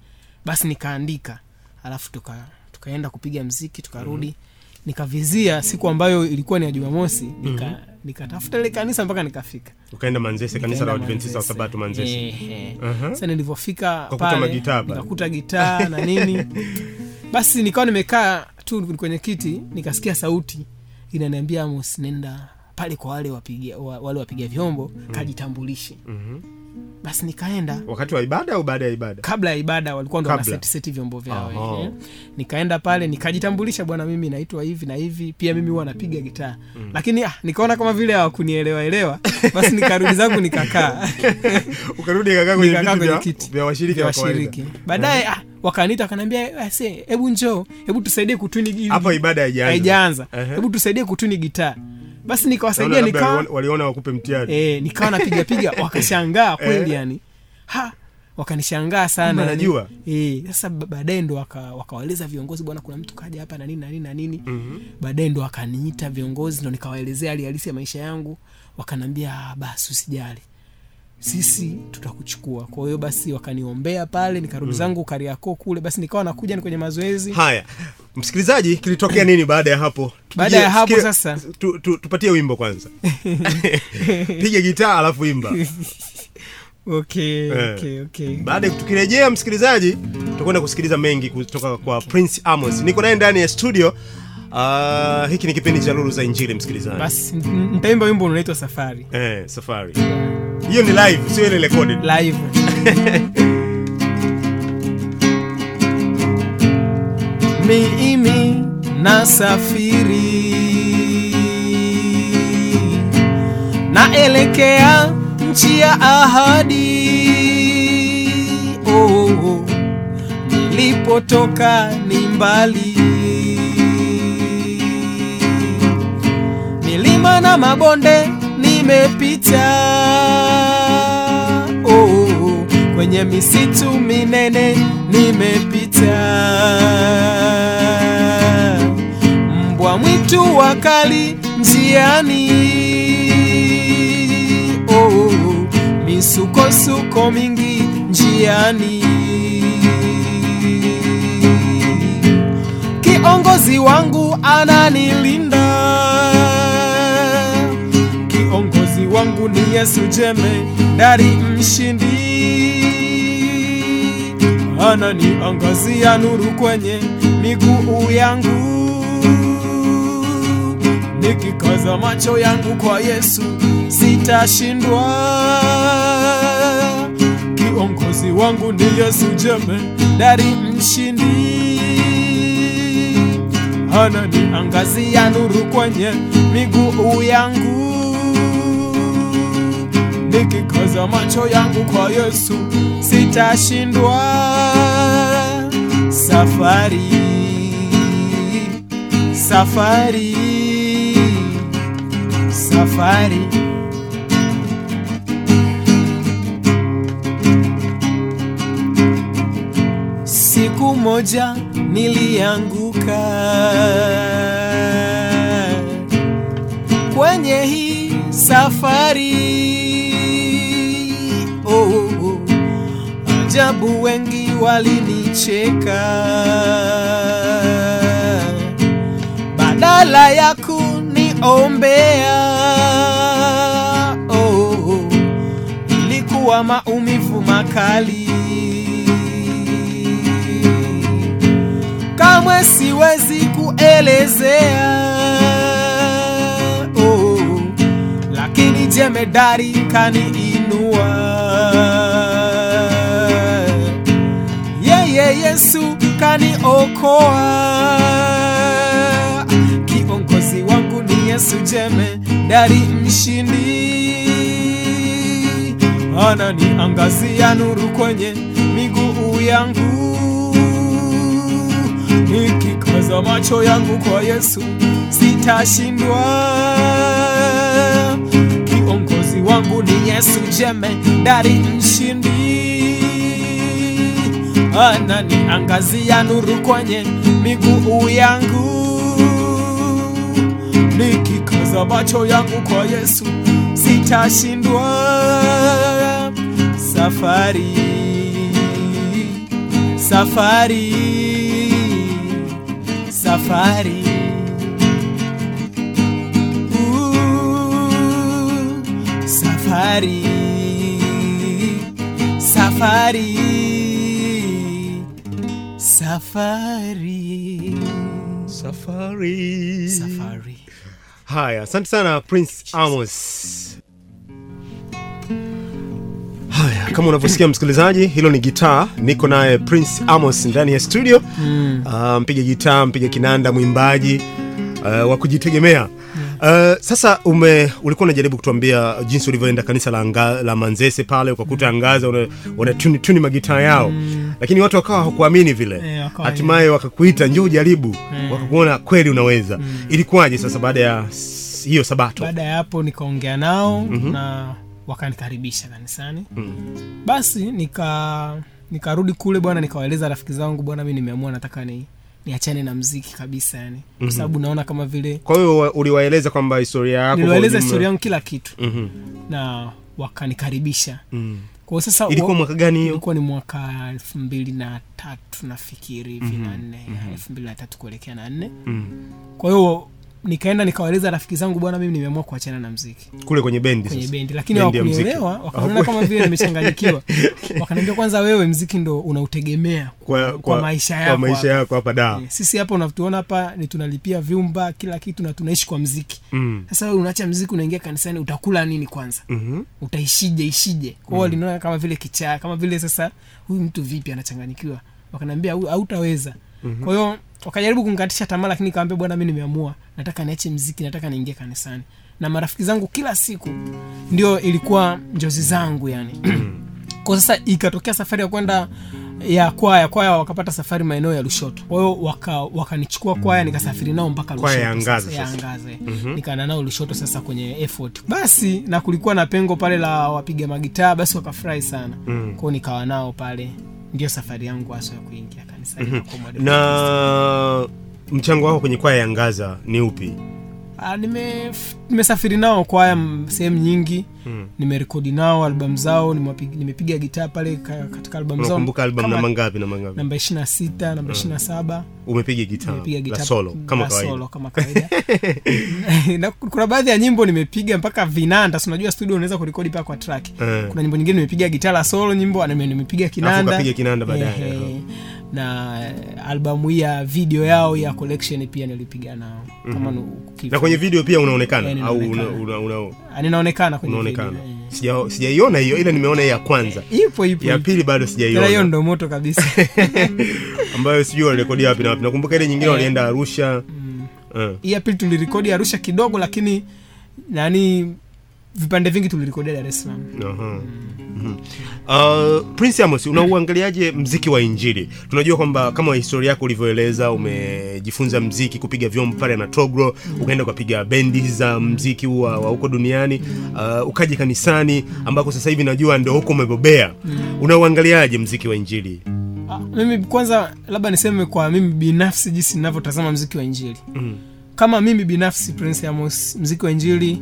Speaker 3: Basi nikaandika alafu tuka tukaenda kupiga mziki tukarudi. Mm-hmm. nikavizia siku ambayo ilikuwa ni ya jumamosi nika nikatafuta ile kanisa mpaka nikafika.
Speaker 2: Ukaenda manzese kanisa la
Speaker 3: Nikaenda
Speaker 2: adventista wa sabato manzese.
Speaker 3: Sasa nilivyofika pale
Speaker 2: pale.
Speaker 3: nikakuta gitaa na nini. Basi nikawa nimekaa tu kwenye kiti nikasikia sauti inaniambia amos nenda pale kwa wale wapiga wale wapiga vyombo mm. kajitambulishe.
Speaker 2: Mm -hmm.
Speaker 3: basi nikaenda.
Speaker 2: Wakati wa ibada au baada ya ibada?
Speaker 3: Kabla ya ibada walikuwa ndo wanasetiseti vyombo vyao. Eh. nikaenda pale nikajitambulisha bwana mimi naitwa hivi na hivi. Pia mimi huwa napiga gitaa. Mm. lakini ah, nikaona kama vile hawakunielewa elewa. Basi nikarudi zangu nikakaa.
Speaker 2: Ukarudi kakaa kwenye
Speaker 3: nikakaa kwenye kiti.
Speaker 2: vya washiriki wa kawaida.
Speaker 3: Baadaye ah, wakaniita wakaniambia "Ase, hebu njoo. Hebu tusaidie kutuni
Speaker 2: Hapo ibada haijaanza.
Speaker 3: Hebu tusaidie kutuni gitaa basi nikawasaidia
Speaker 2: nikawaliona
Speaker 3: nikawa
Speaker 2: waliona- waliona wakupe mtihani.
Speaker 3: Eh, nikawa napigapiga wakashangaa kweli
Speaker 2: Eh.
Speaker 3: yani. Ha wakanishangaa sana
Speaker 2: najua
Speaker 3: eh, sasa ba- baadaye ndo waka- wakawaeleza viongozi bwana kuna mtu kaja hapa na nini na nini na nini. Baadaye ndo wakaniita viongozi ndo nikawaelezea hali halisi ya maisha yangu. Wakanambia "Ah, basi usijali sisi tutakuchukua. Kwa hiyo basi wakaniombea pale nikarudi zangu kariako kule. Basi nikawa nakuja ni kwenye mazoezi.
Speaker 2: Haya msikilizaji kilitokea nini baada ya hapo?
Speaker 3: Baada ya hapo sasa.
Speaker 2: tu, tu, tupatie wimbo kwanza. Piga gitaa alafu imba.
Speaker 3: Okay,
Speaker 2: yeah.
Speaker 3: okay, okay.
Speaker 2: baada tukirejea msikilizaji tutakwenda kusikiliza mengi kutoka kwa prince amos. Niko naye ndani ya studio uh, hiki ni kipindi cha lulu za injili msikilizaji.
Speaker 3: Basi n- nitaimba wimbo unaitwa safari.
Speaker 2: Eh, safari. Hiyo ni live sio ile recorded.
Speaker 3: Live. Mimi nasafiri naelekea nchi ya ahadi. Oh, oh, oh. nilipotoka ni mbali milima na mabonde nimepita. Oh, kwenye misitu minene nimepita. Mbwa mwitu wakali njiani. Oh. misukosuko mingi njiani. Kiongozi wangu ananilinda wangu ni yesu jeme dari mshindi. Ananiangazia nuru kwenye miguu yangu nikikaza macho yangu kwa yesu sitashindwa. Kiongozi wangu ni yesu jeme dari mshindi. Ananiangazia nuru kwenye miguu yangu nikikaza macho yangu kwa yesu? Sitashindwa. Safari. Safari. Safari. Siku moja nilianguka. Kwenye hii safari ajabu wengi walinicheka. Badala ya kuniombea oh, ilikuwa maumivu makali. Kamwe siwezi kuelezea oh, lakini jemedari kaniinua yesu kaniokoa. Kiongozi wangu ni yesu jeme dari mshindi. Ananiangazia nuru kwenye miguu yangu. Nikikaza macho yangu kwa yesu sitashindwa. Kiongozi wangu ni yesu jeme dari mshindi ananiangazia nuru kwenye miguu yangu. Nikikaza macho yangu kwa yesu sitashindwa. Safari safari safari. Safari safari safari.
Speaker 2: Safari.
Speaker 3: Safari.
Speaker 2: Haya asante sana prince amos. Haya kama unavyosikia msikilizaji hilo ni gitaa. Niko naye prince amos ndani ya studio. Mm. uh, mpiga gitaa mpiga kinanda mwimbaji uh, wa kujitegemea Uh, sasa ume ulikuwa unajaribu kutuambia jinsi ulivyoenda kanisa la, anga, la manzese pale ukakuta angaza una, una tuni, tuni magitaa yao mm. lakini watu wakawa hawakuamini vile
Speaker 3: e,
Speaker 2: hatimaye wakakuita njoo ujaribu wakakuona kweli unaweza mm. ilikuwaje sasa baada ya hiyo sabato
Speaker 3: baada ya hapo nikaongea nao mm-hmm. na wakanikaribisha kanisani mm. basi nika nikarudi kule bwana nikawaeleza rafiki zangu bwana mi nimeamua nataka ni niachane na mziki kabisa yani mm-hmm. kwa sababu naona kama vile
Speaker 2: kwa hiyo uliwaeleza kwamba historia yako
Speaker 3: niliwaeleza historia yangu kila kitu
Speaker 2: mm-hmm.
Speaker 3: na wakanikaribisha
Speaker 2: mhm.
Speaker 3: kwa hiyo sasa
Speaker 2: ilikuwa mwaka gani hiyo
Speaker 3: ilikuwa ni mwaka elfu mbili na tatu nafikiri hivi na nne elfu mbili na tatu kuelekea na nne
Speaker 2: -hmm.
Speaker 3: kwa hiyo nikaenda nikawaeleza rafiki zangu bwana mimi nimeamua kuachana na mziki.
Speaker 2: Kule kwenye bendi
Speaker 3: kwenye bendi lakini wakunielewa wakaona kama vile nimechanganyikiwa. Wakaniambia kwanza wewe mziki ndo unautegemea
Speaker 2: kwa,
Speaker 3: kwa kwa maisha
Speaker 2: kwa
Speaker 3: yako
Speaker 2: maisha yako hapa da.
Speaker 3: Yeah, sisi hapa unatuona hapa ni tunalipia vyumba kila kitu na tunaishi kwa mziki.
Speaker 2: Mm.
Speaker 3: sasa wewe unaacha mziki unaingia kanisani utakula nini kwanza?
Speaker 2: Mm -hmm.
Speaker 3: utaishije ishije? Kwao waliniona kama vile kichaa kama vile sasa huyu mtu vipi anachanganyikiwa? Wakanaambia mm -hmm. kwa hiyo wakajaribu kunkatisha tamaa lakini kawambia bwana mi nimeamua nataka niache mziki nataka niingie kanisani. Na marafiki zangu kila siku ndio ilikuwa njozi zangu yani. Kwa sasa ikatokea safari ya kwenda ya kwaya kwaya wakapata safari maeneo ya lushoto. Kwa hiyo waka- wakanichukua kwaya nikasafiri nao mpaka
Speaker 2: Kwaya ya
Speaker 3: Lushoto
Speaker 2: Angaza
Speaker 3: sasa, ya
Speaker 2: sasa.
Speaker 3: Angaza, eh. nikaenda nao lushoto sasa kwenye effort. Basi na kulikuwa na pengo pale la wapiga magitaa basi wakafurahi sana.
Speaker 2: Mm.
Speaker 3: kwao nikawa nao pale ndio safari yangu hasa ya kuingia kanisani mm -hmm.
Speaker 2: na mchango wako kwenye kwaya ya ngaza ni upi
Speaker 3: Ah, nime- nimesafiri nao kwaya sehemu nyingi.
Speaker 2: Hmm.
Speaker 3: nimerekodi nao albam zao nimepiga gitaa pale katika albamu zao.
Speaker 2: Unakumbuka album
Speaker 3: kama
Speaker 2: namba ngapi namba
Speaker 3: namba ishiri na sita namba ishiri na saba.
Speaker 2: Umepiga gitaa?
Speaker 3: Nimepiga gitaa
Speaker 2: solo kama kawaida.
Speaker 3: solo kama kawaida. Na kuna baadhi ya nyimbo nimepiga mpaka vinanda. Si unajua studio unaweza kurekodi paka kwa track.
Speaker 2: Hmm.
Speaker 3: kuna nyimbo nyingine nimepiga gitaa la solo nyimbo nimepiga kinanda.
Speaker 2: kinanda baadaye.
Speaker 3: Na eh, albamu hii ya video yao ya collection pia nilipiga nao. Kama mm -hmm.
Speaker 2: na kwenye video pia unaonekana?
Speaker 3: Yeah,
Speaker 2: au una,
Speaker 3: una,
Speaker 2: una, una,
Speaker 3: Ah, ninaonekana kwenye
Speaker 2: unaonekana.
Speaker 3: video, yeah.
Speaker 2: Sija- sijaiona hiyo ila nimeona ya kwanza.
Speaker 3: Ipo ipo
Speaker 2: ya pili bado
Speaker 3: sijaiona. hiyo
Speaker 2: ndio
Speaker 3: ndo moto kabisa.
Speaker 2: Ambayo sijui walirekodia wapi na wapi. Nakumbuka ile nyingine walienda arusha. Mm.
Speaker 3: hii ya pili tulirekodi arusha kidogo lakini nani vipande vingi tulirekodia dar es salaam
Speaker 2: Aha. Mhm. Uh, prince amos unauangaliaje mziki wa injili tunajua kwamba kama historia yako ulivyoeleza umejifunza mziki kupiga vyombo pale na togro ukaenda ukapiga bendi za mziki wa, wa huko duniani uh, ukaje kanisani ambako sasa hivi najua ndo huko umebobea unauangaliaje mziki wa injili
Speaker 3: Ah, mimi kwanza labda niseme kwa mimi binafsi jinsi ninavyotazama mziki wa injili
Speaker 2: Mm.
Speaker 3: kama mimi binafsi prince amos mziki wa injili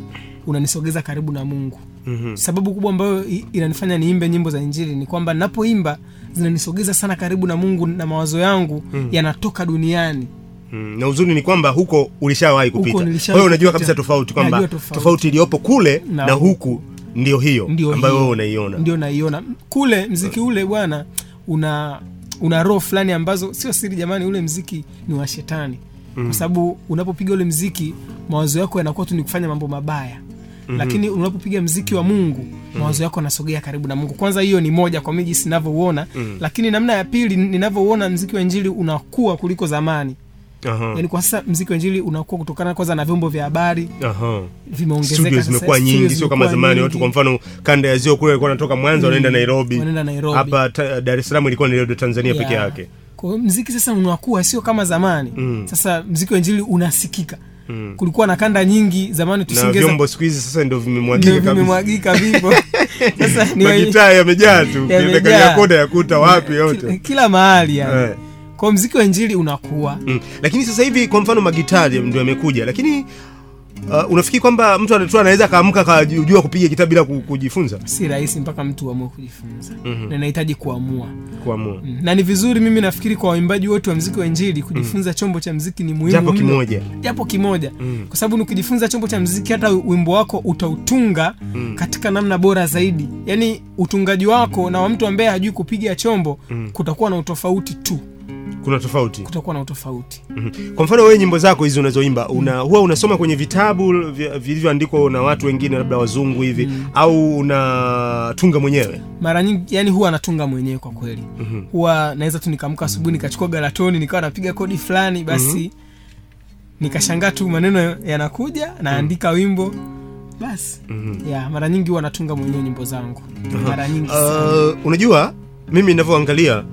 Speaker 3: unanisogeza karibu na mungu.
Speaker 2: Mm -hmm.
Speaker 3: sababu kubwa ambayo inanifanya niimbe nyimbo za injili ni kwamba napoimba zinanisogeza sana karibu na mungu na mawazo yangu mm -hmm. yanatoka duniani.
Speaker 2: Mm, na uzuri ni kwamba huko ulishawahi kupita. kwa hiyo unajua kabisa tofauti kwamba
Speaker 3: tofauti.
Speaker 2: tofauti iliyopo kule na,
Speaker 3: Na
Speaker 2: huku ndio hiyo
Speaker 3: ndio
Speaker 2: ambayo wewe unaiona.
Speaker 3: Ndio naiona. Kule mziki ule bwana una una roho fulani ambazo sio siri jamani ule mziki ni wa shetani. Kwa sababu unapopiga ule mziki mawazo yako yanakuwa tu ni kufanya mambo mabaya lakini unapopiga mziki wa mungu mawazo yako yanasogea karibu na mungu. Kwanza hiyo ni moja kwa mimi jinsi ninavyouona lakini namna ya pili ninavyouona mziki wa injili unakuwa kuliko zamani.
Speaker 2: Aha.
Speaker 3: yaani kwa sasa mziki wa injili unakuwa kutokana kwanza na vyombo vya habari. Vimeongezeka
Speaker 2: studio zimekuwa nyingi sio kama zamani watu kwa mfano kanda ya kule walikuwa wanatoka mwanza wanaenda nairobi.
Speaker 3: Wanaenda Nairobi.
Speaker 2: hapa dar es salaam ilikuwa ni tanzania
Speaker 3: Yeah.
Speaker 2: peke yake.
Speaker 3: Kwa hiyo mziki sasa unakuwa sio kama zamani.
Speaker 2: Mm.
Speaker 3: sasa mziki wa injili unasikika
Speaker 2: Mm.
Speaker 3: kulikuwa na kanda nyingi zamani
Speaker 2: na
Speaker 3: tusingeza
Speaker 2: vyombo siku hizi sasa ndio vimemwagika kabisa
Speaker 3: vimemwagika vipo sasa ni
Speaker 2: yamejaa tu
Speaker 3: Yamejaa.
Speaker 2: koda yakuta wapi yote
Speaker 3: kila mahali yani
Speaker 2: yeah.
Speaker 3: kwa mziki wa injili unakuwa
Speaker 2: Mm. lakini sasa hivi kwa mfano magitari ndio yamekuja lakini uh, unafikiri kwamba mtu anatoa anaweza kaamka akajua kupiga gitaa bila kujifunza
Speaker 3: si rahisi mpaka mtu uamue kujifunza mm -hmm. na inahitaji kuamua
Speaker 2: kuamua
Speaker 3: Mm. na ni vizuri mimi nafikiri kwa waimbaji wote wa mziki wa injili kujifunza mm. chombo cha mziki ni muhimu
Speaker 2: japo kimoja
Speaker 3: japo kimoja Mm. kwa sababu ukijifunza chombo cha mziki hata wimbo wako utautunga mm. katika namna bora zaidi yaani utungaji wako na wa mtu ambaye hajui kupiga chombo mm. kutakuwa na utofauti tu
Speaker 2: kuna tofauti
Speaker 3: kutakuwa na utofauti
Speaker 2: mm -hmm. kwa mfano wewe nyimbo zako hizi unazoimba una, huwa unasoma kwenye vitabu vilivyoandikwa na watu wengine labda wazungu hivi mm -hmm. au unatunga mwenyewe
Speaker 3: mara nyingi yani huwa natunga mwenyewe kwa kweli mm -hmm. huwa naweza tu nikamka asubuhi nikachukua galatoni nikawa napiga kodi fulani basi mm -hmm. nikashangaa tu maneno yanakuja naandika mm -hmm. wimbo basi ya mara nyingi huwa natunga mwenyewe nyimbo zangu mara nyingi
Speaker 2: uh, unajua mimi ninavyoangalia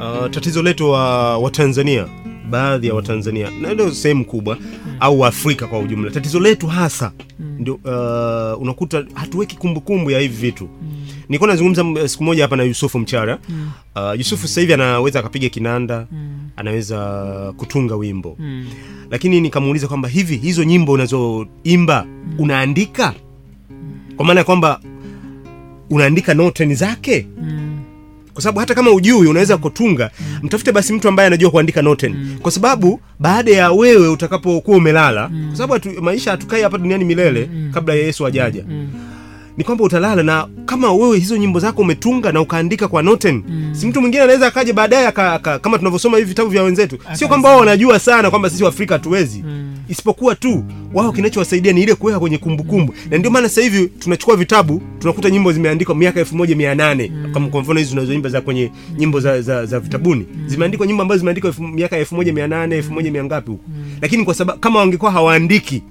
Speaker 2: uh, tatizo letu wa watanzania baadhi ya watanzania na ndio sehemu kubwa mm. au Afrika kwa ujumla tatizo letu hasa mm. ndio uh, unakuta hatuweki kumbukumbu ya hivi vitu mm. nilikuwa nazungumza siku moja hapa na yusufu mchara mm. uh, yusufu sasa hivi anaweza akapiga kinanda mm. anaweza kutunga wimbo mm. lakini nikamuuliza kwamba hivi hizo nyimbo unazoimba mm. unaandika kwa maana ya kwamba unaandika noteni zake kwa sababu hata kama ujui unaweza kutunga mm. mtafute basi mtu ambaye anajua kuandika noten mm. kwa sababu baada ya wewe utakapokuwa umelala mm. kwa sababu atu, maisha hatukai hapa duniani milele mm. kabla ya yesu ajaja ni kwamba utalala na kama wewe hizo nyimbo zako umetunga na ukaandika kwa noten mm. si mtu mwingine anaweza akaja baadaye aka- aka- kama tunavyosoma hivi vitabu vya wenzetu. Sio kwamba wao wanajua sana kwamba sisi waafrika hatuwezi. Isipokuwa tu wao kinachowasaidia ni ile kuweka kwenye kumbukumbu. Mm. na ndio maana sasa hivi tunachukua vitabu tunakuta nyimbo zimeandikwa miaka elfu moja mia nane. Kama kwa mfano hizi tunazoimba za kwenye nyimbo za, za, za vitabuni. Mm. zimeandikwa nyimbo ambazo zimeandikwa miaka elfu moja mia nane elfu moja mia ngapi huko. Mm. lakini kwa sababu kama wangekuwa hawaandiki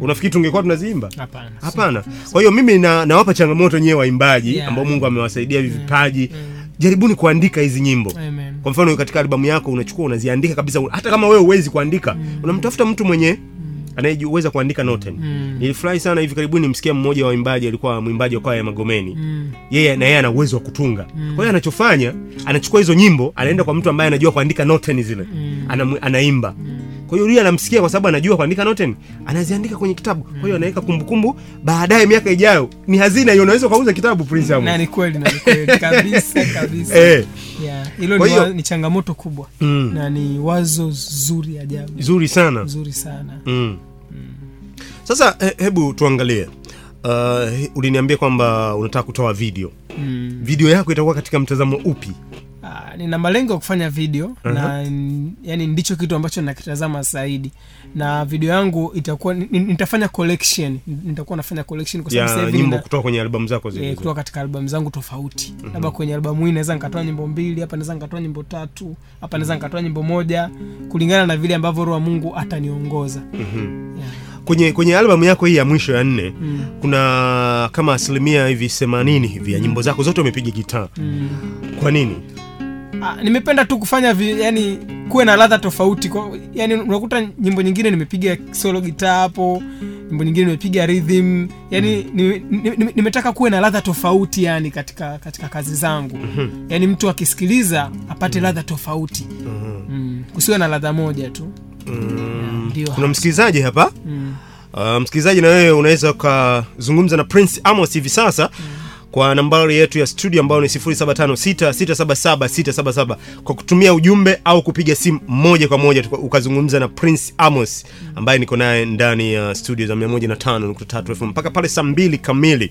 Speaker 2: unafikiri tungekuwa tunaziimba?
Speaker 3: Hapana.
Speaker 2: Hapana. Kwa hiyo mimi na, nawapa changamoto nyewe waimbaji
Speaker 3: Yeah.
Speaker 2: ambao mungu amewasaidia hivi vipaji. Mm, jaribuni kuandika hizi nyimbo.
Speaker 3: Amen.
Speaker 2: kwa mfano katika albamu yako unachukua unaziandika kabisa hata kama wewe huwezi kuandika mm. unamtafuta mtu mwenye anayeweza kuandika noten nilifurahi sana hivi karibuni nimsikia mmoja wa waimbaji alikuwa mwimbaji wa kwaya ya magomeni. Mm. yeye na yeye ana uwezo wa kutunga. Mm. kwa hiyo anachofanya anachukua hizo nyimbo anaenda kwa mtu ambaye anajua kuandika noten zile. Mm. anaimba kwa hiyo yule anamsikia kwa sababu anajua kuandika noten anaziandika kwenye kitabu kwa hiyo anaweka kumbukumbu baadaye miaka ijayo ni hazina hiyo unaweza ukauza kitabu prince Amu.
Speaker 3: na ni kweli na ni kweli kabisa kabisa
Speaker 2: eh
Speaker 3: yeah. hilo ni,
Speaker 2: hiyo-
Speaker 3: wa, ni changamoto kubwa
Speaker 2: Mm.
Speaker 3: na ni wazo zuri ajabu
Speaker 2: zuri sana
Speaker 3: zuri sana
Speaker 2: mm. Mm. sasa he, hebu tuangalie uh, uliniambia kwamba unataka kutoa video
Speaker 3: mm.
Speaker 2: video yako itakuwa katika mtazamo upi
Speaker 3: Ah, nina malengo ya kufanya video uh -huh. na n- yani ndicho kitu ambacho nakitazama zaidi. Na video yangu itakuwa ni- ni- nitafanya collection. Nitakuwa nafanya collection kwa sababu sasa
Speaker 2: nyimbo kutoka kwenye albamu zako
Speaker 3: eh,
Speaker 2: zile
Speaker 3: kutoka katika albamu zangu tofauti. Labda kwenye albamu hii naweza nikatoa nyimbo mbili hapa naweza nikatoa nyimbo tatu hapa naweza nikatoa nyimbo moja kulingana na vile ambavyo roho mungu ataniongoza. Yeah.
Speaker 2: kwenye kwenye albamu yako hii ya mwisho ya nne
Speaker 3: mm.
Speaker 2: kuna kama asilimia hivi themanini hivi ya nyimbo zako zote umepiga gitaa.
Speaker 3: Mm.
Speaker 2: kwa nini
Speaker 3: Ah, nimependa tu kufanya vi, yani kuwe na ladha tofauti kwa, yani unakuta nyimbo nyingine nimepiga solo gitaa hapo nyimbo nyingine nimepiga rhythm yani mm. ni, ni, nimetaka kuwe na ladha tofauti yani katika katika kazi zangu mm-hmm. yani mtu akisikiliza apate mm. ladha tofauti mm-hmm. mm, kusiwe na ladha moja tu ndio
Speaker 2: kuna msikilizaji hapa
Speaker 3: Mm.
Speaker 2: uh, msikilizaji na wewe unaweza ukazungumza na prince amos hivi sasa kwa nambari yetu ya studio ambayo ni 0756677677 kwa kutumia ujumbe au kupiga simu moja kwa moja ukazungumza na prince amos ambaye niko naye ndani ya studio za 105.3 fm mpaka pale saa mbili kamili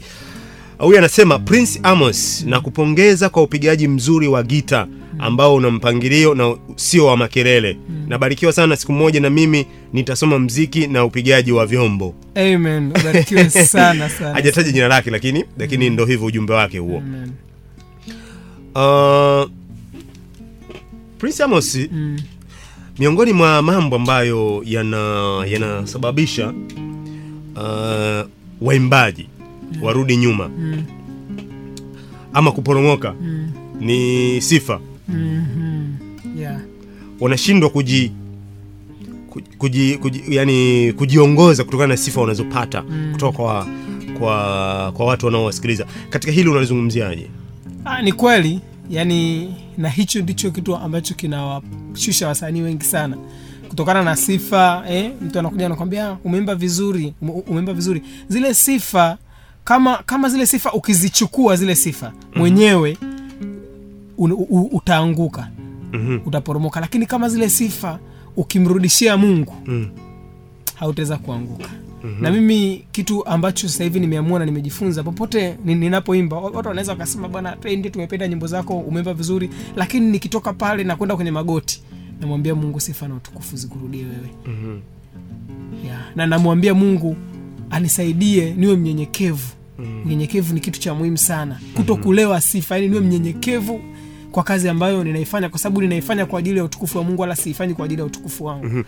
Speaker 2: huyu anasema prince amos na kupongeza kwa upigaji mzuri wa gita ambao una mpangilio na sio wa makelele. Nabarikiwa sana siku moja na mimi nitasoma mziki na upigaji wa vyombo.
Speaker 3: Amen. Ubarikiwe sana sana.
Speaker 2: Hajataja jina lake lakini lakini ndo hivyo ujumbe wake huo. Uh, prince amos
Speaker 3: Mm.
Speaker 2: miongoni mwa mambo ambayo yanasababisha yana uh, waimbaji warudi nyuma.
Speaker 3: Mm.
Speaker 2: ama kuporomoka.
Speaker 3: Mm.
Speaker 2: ni sifa.
Speaker 3: Mm-hmm. Yeah.
Speaker 2: wanashindwa kuji kuji, kuji yani kujiongoza kutokana na sifa wanazopata kutoka kwa kwa kwa watu wanaowasikiliza. Katika hili unalizungumziaje?
Speaker 3: Ah, ni kweli. Yani na hicho ndicho kitu ambacho kinawashusha wasanii wengi sana. Kutokana na sifa eh, mtu anakuja anakwambia "Ah, umeimba vizuri ume- umeimba vizuri. Zile sifa kama kama zile sifa ukizichukua zile sifa mwenyewe un, u, utaanguka
Speaker 2: Mhm.
Speaker 3: utaporomoka lakini kama zile sifa ukimrudishia mungu
Speaker 2: Mm.
Speaker 3: hautaweza kuanguka mm-hmm. na mimi kitu ambacho sasa hivi nimeamua na nimejifunza popote ninapoimba wa- watu wanaweza wakasema bwana pendi tumependa nyimbo zako umeimba vizuri lakini nikitoka pale na kwenda kwenye magoti namwambia mungu sifa na utukufu zikurudie wewe mm-hmm. yeah. na namwambia mungu anisaidie niwe mnyenyekevu. Mnyenyekevu ni kitu cha muhimu sana. Kuto kulewa sifa yani niwe mnyenyekevu kwa kazi ambayo ninaifanya kwa sababu ninaifanya kwa ajili ya utukufu wa mungu wala siifanyi kwa ajili ya utukufu wangu.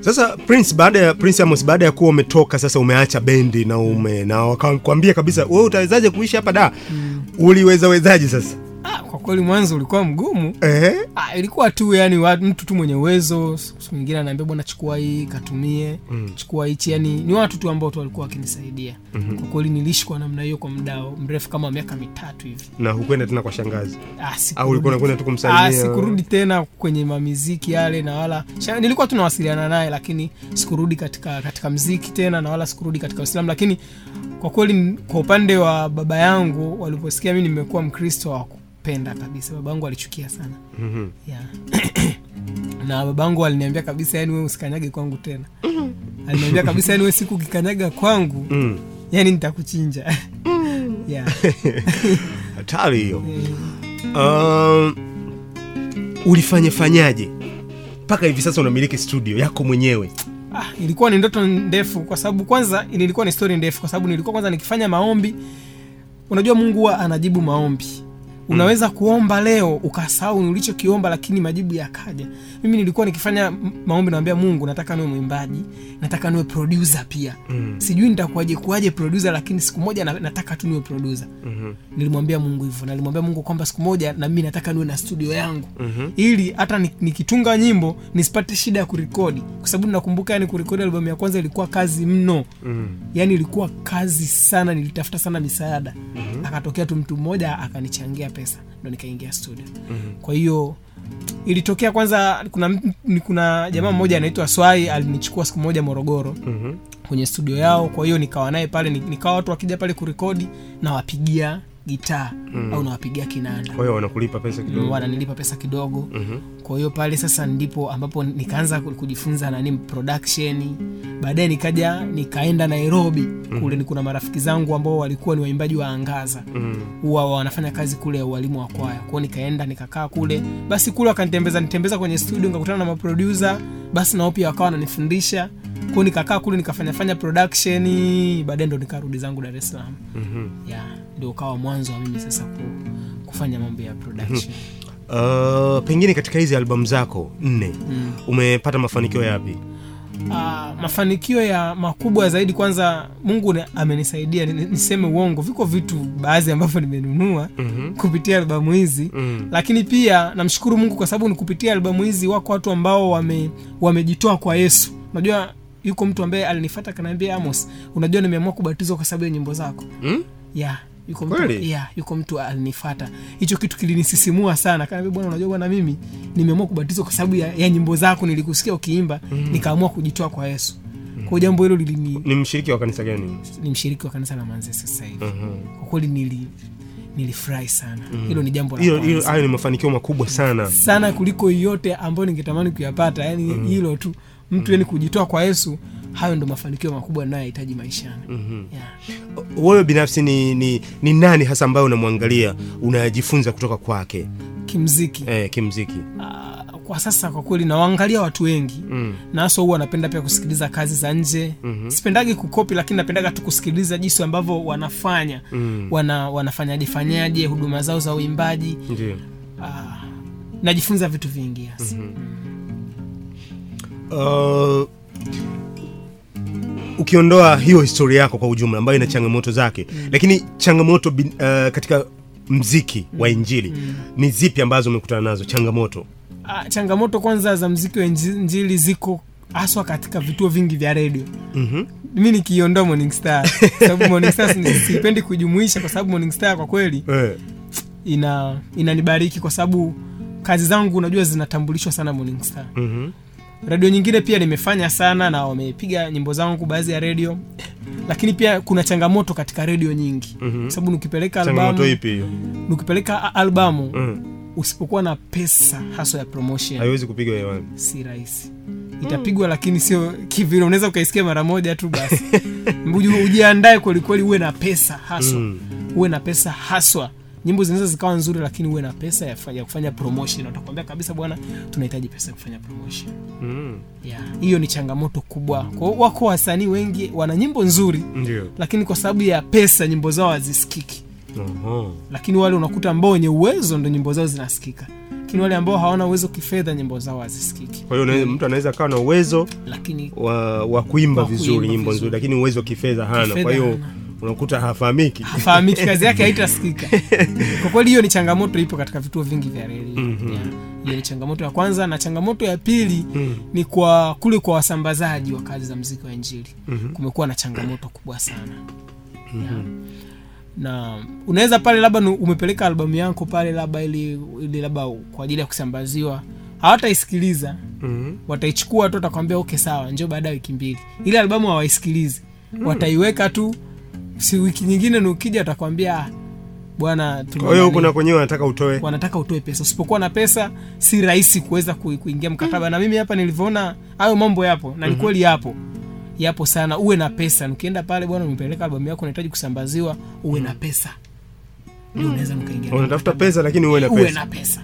Speaker 2: Sasa prince baada ya prince amos baada ya kuwa umetoka sasa umeacha bendi na ume na wakakwambia kabisa wewe utawezaje kuishi hapa da? Uliwezawezaje sasa
Speaker 3: kweli mwanzo ulikuwa mgumu.
Speaker 2: Eh?
Speaker 3: ah, ilikuwa tu yani mtu tu mwenye uwezo siku nyingine anaambia bwana chukua hii katumie mm. chukua hichi yani ni watu tu ambao tu walikuwa wakinisaidia. Mm-hmm. kwa kweli niliishi kwa namna hiyo kwa muda mrefu kama miaka mitatu hivi.
Speaker 2: Na hukwenda tena kwa shangazi?
Speaker 3: Ah,
Speaker 2: au ulikuwa unakwenda tu
Speaker 3: Ah, sikurudi tena kwenye mamiziki yale na wala Shana, nilikuwa tunawasiliana naye lakini sikurudi katika katika mziki tena na wala sikurudi katika uislamu. Lakini kwa kweli kwa upande wa baba yangu waliposikia mi nimekuwa mkristo hawakupenda kabisa babangu alichukia sana
Speaker 2: mm-hmm.
Speaker 3: yeah. na babangu aliniambia kabisa yani we usikanyage kwangu tena mm-hmm. aliniambia kabisa yani we siku ukikanyaga kwangu
Speaker 2: Mm.
Speaker 3: yani nitakuchinja yeah.
Speaker 2: hatari hiyo um, ulifanya mpaka hivi sasa unamiliki studio yako mwenyewe
Speaker 3: ah, ilikuwa ni ndoto ndefu kwa sababu kwanza ilikuwa ni stori ndefu kwa sababu nilikuwa kwanza nikifanya maombi unajua mungu huwa anajibu maombi unaweza kuomba leo ukasahau ulichokiomba lakini majibu yakaja mimi nilikuwa nikifanya maombi nawambia mungu nataka niwe mwimbaji nataka niwe producer pia mm. sijui nitakuaje kuaje producer lakini siku moja nataka tu niwe producer mm-hmm. nilimwambia mungu hivyo nalimwambia mungu kwamba siku moja na mimi nataka niwe na studio yangu mm-hmm. ili hata nikitunga nyimbo nisipate shida ya kurekodi kwa sababu nakumbuka yani kurekodi albamu ya kwanza ilikuwa kazi mno mm -hmm. yani ilikuwa kazi sana nilitafuta sana misaada mm-hmm. akatokea tu mtu mmoja akanichangia pesa ndo nikaingia studio mm-hmm. kwa hiyo ilitokea kwanza kuna kuna jamaa mmoja anaitwa swai alinichukua siku moja morogoro
Speaker 2: mm-hmm.
Speaker 3: kwenye studio yao kwa hiyo nikawa naye pale nikawa watu wakija pale kurekodi nawapigia gitaa mm. au nawapigia kinanda
Speaker 2: kwa hiyo wanakulipa pesa kidogo
Speaker 3: wananilipa pesa kidogo
Speaker 2: Mhm.
Speaker 3: Kwa hiyo pale sasa ndipo ambapo nikaanza kujifunza nani production. Baadaye nikaja nikaenda nairobi. Kule ni kuna marafiki zangu ambao walikuwa ni waimbaji wa angaza. Huwa mm. wanafanya kazi kule ya ualimu wa kwaya. Kwao nikaenda nikakaa kule. Basi kule wakanitembeza nitembeza kwenye studio nikakutana na maproducer. Basi nao pia wakawa wananifundisha. Kwao nikakaa kule nikafanyafanya production. Baadaye ndo nikarudi zangu dar es salaam. Mm-hmm. yeah, ndio ukawa mwanzo wa mimi sasa kufanya mambo ya production
Speaker 2: uh, pengine katika hizi albamu zako nne mm. umepata mafanikio yapi
Speaker 3: uh, mafanikio ya makubwa zaidi kwanza mungu amenisaidia niseme uongo viko vitu baadhi ambavyo nimenunua mm-hmm. kupitia albamu hizi mm. lakini pia namshukuru mungu kwa sababu ni kupitia albamu hizi wako watu ambao wame wamejitoa kwa yesu unajua yuko mtu ambaye alinifata kanaambia amos unajua nimeamua kubatizwa kwa sababu ya nyimbo zako
Speaker 2: mm?
Speaker 3: yeah yuko mtu, yeah, yuko mtu alinifata hicho kitu kilinisisimua sana. Kanaambia bwana unajua bwana mimi nimeamua kubatizwa kwa sababu ya, ya nyimbo zako nilikusikia ukiimba mm. nikaamua kujitoa kwa yesu. Kwa jambo hilo lilini
Speaker 2: ni mshiriki wa kanisa gani?
Speaker 3: Ni mshiriki wa kanisa la manzese sasa hivi.
Speaker 2: Mhm.
Speaker 3: kwa kweli nili nilifurahi sana. Mm. hilo ni jambo
Speaker 2: hayo ni mafanikio makubwa sana.
Speaker 3: Sana kuliko yote ambayo ningetamani kuyapata yani hilo tu. Mtu mm. yani kujitoa kwa yesu hayo ndo mafanikio makubwa ninayohitaji maishani mm -hmm. yeah.
Speaker 2: wewe binafsi ni, ni, ni nani hasa ambayo unamwangalia unajifunza kutoka kwake
Speaker 3: kimziki
Speaker 2: eh, kimziki
Speaker 3: uh, kwa sasa kwa kweli nawaangalia watu wengi mm. na hasa huwa napenda pia kusikiliza kazi za nje mm-hmm. sipendagi kukopi lakini napendaga tu kusikiliza jinsi ambavyo wanafanya mm. wana, wanafanyaje fanyaje huduma zao za uimbaji ah, najifunza vitu vingi yes. mm-hmm.
Speaker 2: uh, ukiondoa hiyo historia yako kwa ujumla ambayo ina changamoto zake mm. lakini changamoto bin, uh, katika mziki wa injili mm. ni zipi ambazo umekutana nazo changamoto
Speaker 3: ah, changamoto kwanza za mziki wa inji- injili ziko haswa katika vituo vingi vya redio
Speaker 2: mm-hmm.
Speaker 3: mi nikiondoa morning star sababu morning star sipendi kujumuisha kwa sababu morning star kwa kweli
Speaker 2: yeah.
Speaker 3: ina inanibariki kwa sababu kazi zangu unajua zinatambulishwa sana morning star
Speaker 2: mm-hmm.
Speaker 3: Redio nyingine pia nimefanya sana na wamepiga nyimbo zangu baadhi ya redio lakini pia kuna changamoto katika redio nyingi.
Speaker 2: Mhm.
Speaker 3: sababu nikipeleka albamu nikipeleka albamu
Speaker 2: mm.
Speaker 3: usipokuwa na pesa haswa ya promotion.
Speaker 2: Haiwezi kupigwa hewani.
Speaker 3: Si rahisi. Itapigwa lakini sio kivile. Unaweza ukaisikia mara moja tu basi. Uji- ujiandae kwelikweli uwe na pesa haswa
Speaker 2: Mm.
Speaker 3: uwe na pesa haswa nyimbo zinaweza zikawa nzuri lakini uwe na pesa ya, ya kufanya promotion. Utakwambia kabisa bwana tunahitaji pesa ya kufanya promotion.
Speaker 2: Mm.
Speaker 3: yeah. hiyo ni changamoto kubwa. Kwa hiyo wako wasanii wengi wana nyimbo nzuri
Speaker 2: ndio.
Speaker 3: lakini kwa sababu ya pesa nyimbo zao hazisikiki.
Speaker 2: Uh-huh.
Speaker 3: lakini wale unakuta ambao wenye uwezo ndo nyimbo zao zinasikika. Lakini wale ambao hawana uwezo kifedha nyimbo zao hazisikiki.
Speaker 2: Kwa hiyo mtu anaweza akawa na uwezo
Speaker 3: lakini
Speaker 2: wa, wa kuimba vizuri nyimbo nzuri lakini uwezo kifedha hana. Kwa hiyo
Speaker 3: hana.
Speaker 2: Unakuta hafahamiki
Speaker 3: hafahamiki kazi yake haitasikika kwa kweli hiyo ni changamoto ipo katika vituo vingi vya reli
Speaker 2: Mhm.
Speaker 3: yeah. hiyo ni changamoto ya kwanza na changamoto ya pili mm -hmm. ni kwa kule kwa wasambazaji wa kazi za mziki wa injili mm -hmm. kumekuwa na changamoto kubwa sana yeah. na unaweza pale labda umepeleka albamu yako pale labda ili, ili labda kwa ajili ya kusambaziwa hawataisikiliza
Speaker 2: -hmm.
Speaker 3: wataichukua tu watakwambia okay sawa njo baada ya wiki mbili ile albamu hawaisikilizi wataiweka tu si wiki nyingine ni ukija watakwambia "Ah, bwana
Speaker 2: kwa hiyo huku na kwenyewe wanataka utoe.
Speaker 3: Wanataka utoe pesa. Usipokuwa na pesa si rahisi kuweza kuingia mkataba. Na mimi hapa nilivyoona hayo mambo yapo na ni kweli yapo. Yapo sana. Uwe na pesa. Ukienda pale bwana umepeleka albamu yako unahitaji kusambaziwa uwe na pesa. Ndio unaweza mkaingia
Speaker 2: unatafuta pesa lakini uwe na pesa, uwe
Speaker 3: na pesa.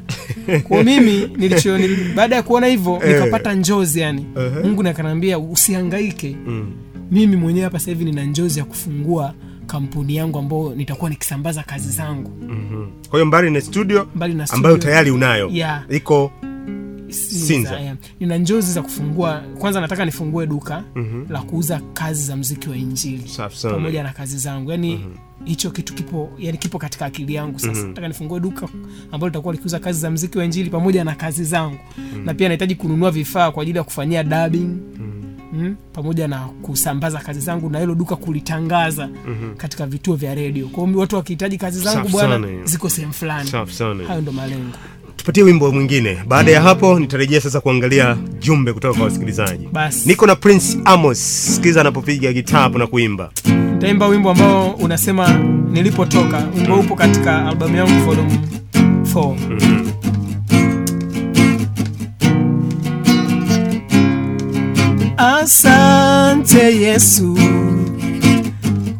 Speaker 3: Kwa mimi nilicho baada ya kuona hivyo
Speaker 2: Eh.
Speaker 3: nikapata njozi yani. Mungu nakanaambia usihangaike.
Speaker 2: Mm.
Speaker 3: Mimi mwenyewe hapa sasa hivi nina njozi ya kufungua kampuni yangu ambayo nitakuwa nikisambaza kazi zangu.
Speaker 2: Mhm. kwa hiyo mbali na studio
Speaker 3: mbali na
Speaker 2: ambayo tayari unayo
Speaker 3: Yeah.
Speaker 2: iko
Speaker 3: Sinza, nina njozi za kufungua. Kwanza nataka nifungue duka
Speaker 2: mm-hmm.
Speaker 3: la kuuza kazi za mziki wa injili pamoja na kazi zangu. Yani hicho kitu kipo yani kipo katika akili yangu sasa. Nataka nifungue duka ambalo litakuwa likiuza kazi za mziki wa injili pamoja na kazi zangu. Mm-hmm. na pia nahitaji kununua vifaa kwa ajili ya kufanyia dubbing Mm, pamoja na kusambaza kazi zangu na hilo duka kulitangaza mm-hmm. katika vituo vya redio. Kwao watu wakihitaji kazi zangu bwana ziko sehemu fulani. Hayo ndo malengo.
Speaker 2: Tupatie wimbo mwingine. Baada ya hapo nitarejea sasa kuangalia jumbe kutoka kwa wasikilizaji.
Speaker 3: Basi.
Speaker 2: Niko na prince amos. Sikiza anapopiga gitaa hapo na kuimba.
Speaker 3: Nitaimba wimbo ambao unasema nilipotoka. Wimbo upo katika albamu yangu volume 4 asante yesu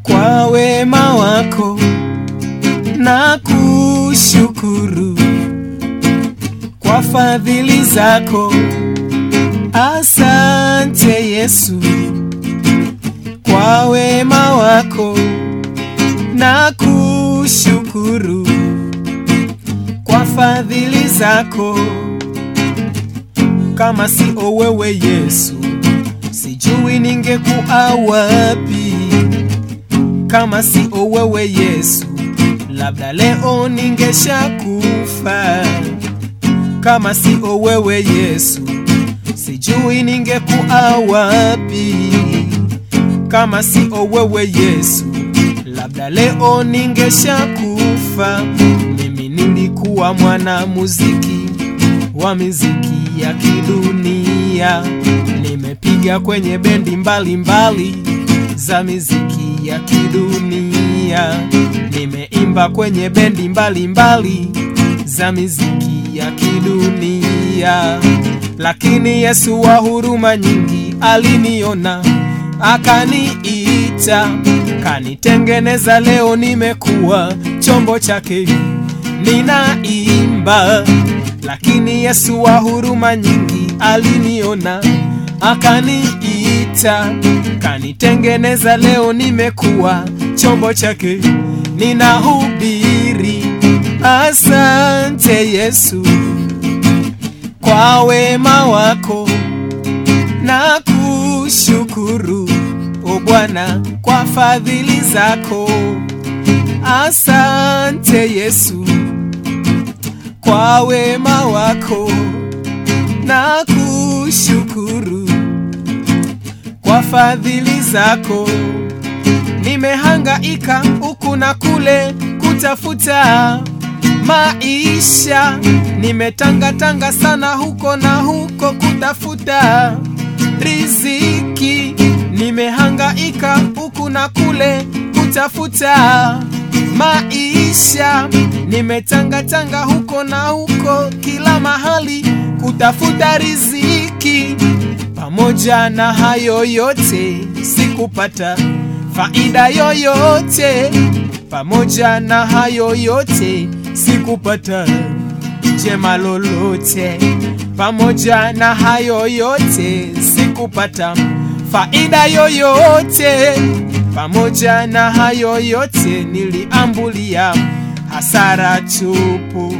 Speaker 3: kwa wema wako na kushukuru kwa fadhili zako. Asante yesu kwa wema wako na kushukuru kwa fadhili zako. Kama si owewe yesu sijui ningekuwa wapi? Kama si wewe yesu labda leo ningeshakufa. Kama si wewe yesu sijui ningekuwa wapi. Kama si wewe yesu labda leo ningeshakufa. Mimi nilikuwa mwana muziki wa miziki ya kidunia nimepiga kwenye bendi mbalimbali za miziki ya kidunia. Nimeimba kwenye bendi mbalimbali za miziki ya kidunia. Lakini yesu wa huruma nyingi aliniona akaniita kanitengeneza leo nimekuwa chombo chake. Ninaimba lakini yesu wa huruma nyingi aliniona akaniita kanitengeneza leo nimekuwa chombo chake ninahubiri. Asante yesu kwa wema wako na kushukuru. O bwana kwa fadhili zako. Asante yesu kwa wema wako na kushukuru fadhili zako. Nimehangaika huku na kule kutafuta maisha. Nimetangatanga sana huko na huko kutafuta riziki. Nimehangaika huku na kule kutafuta maisha. Nimetangatanga huko na huko kila mahali kutafuta riziki pamoja na hayo yote sikupata faida yoyote. Pamoja na hayo yote sikupata jema lolote. Pamoja na hayo yote sikupata faida yoyote. Pamoja na hayo yote niliambulia hasara tupu.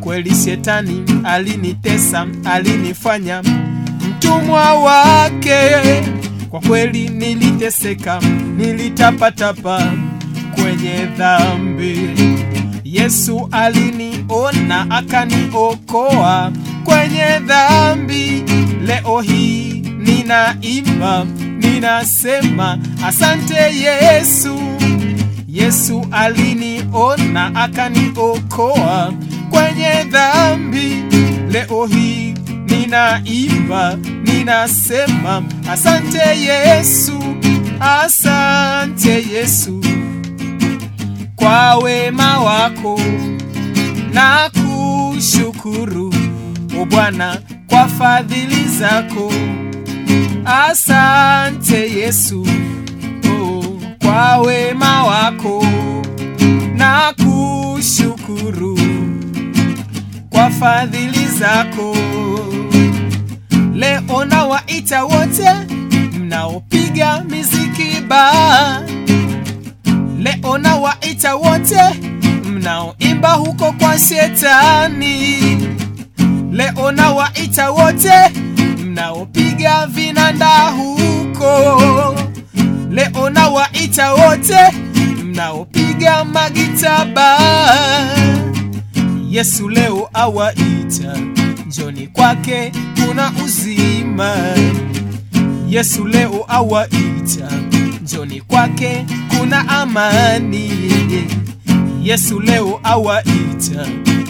Speaker 3: Kweli shetani alinitesa alinifanya mtumwa wake. Kwa kweli niliteseka nilitapatapa kwenye dhambi. Yesu aliniona akaniokoa kwenye dhambi. Leo hii ninaimba ninasema asante yesu. Yesu aliniona akaniokoa kwenye dhambi. Leo hii ninaimba ninasema asante yesu asante yesu kwa wema wako. Na kushukuru o bwana kwa fadhili zako. Asante yesu kwa wema wako. Na kushukuru kwa fadhili zako leo na waita wote mnaopiga miziki ba, leo na waita wote mnaoimba huko kwa shetani. Leo na waita wote mnaopiga vinanda huko. Leo na waita wote mnaopiga magitaba yesu leo awaita njoni kwake kuna uzima. Yesu leo awaita njoni kwake kuna amani. Yesu leo awaita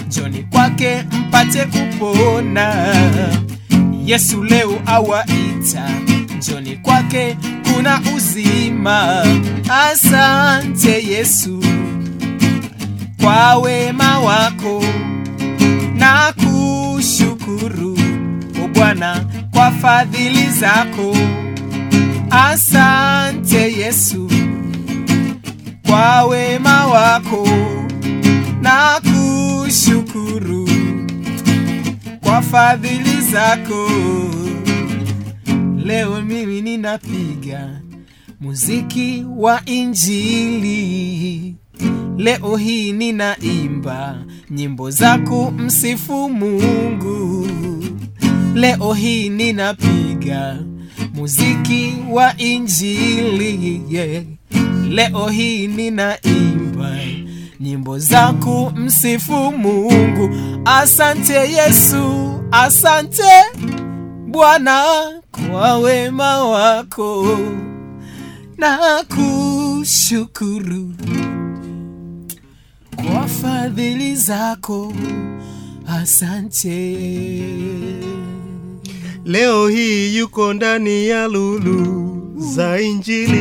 Speaker 3: njoni kwake mpate kupona. Yesu leo awaita njoni kwake kuna uzima. Asante yesu kwa wema wako na kushukuru. O bwana kwa fadhili zako. Asante yesu kwa wema wako. Na kushukuru kwa fadhili zako. Leo mimi ninapiga muziki wa injili leo hii ninaimba nyimbo za kumsifu mungu. Leo hii ninapiga muziki wa injili leo hii ninaimba nyimbo za kumsifu mungu. Asante yesu asante bwana kwa wema wako. Na kushukuru kwa fadhili zako. Asante.
Speaker 2: Leo hii yuko ndani ya lulu za injili.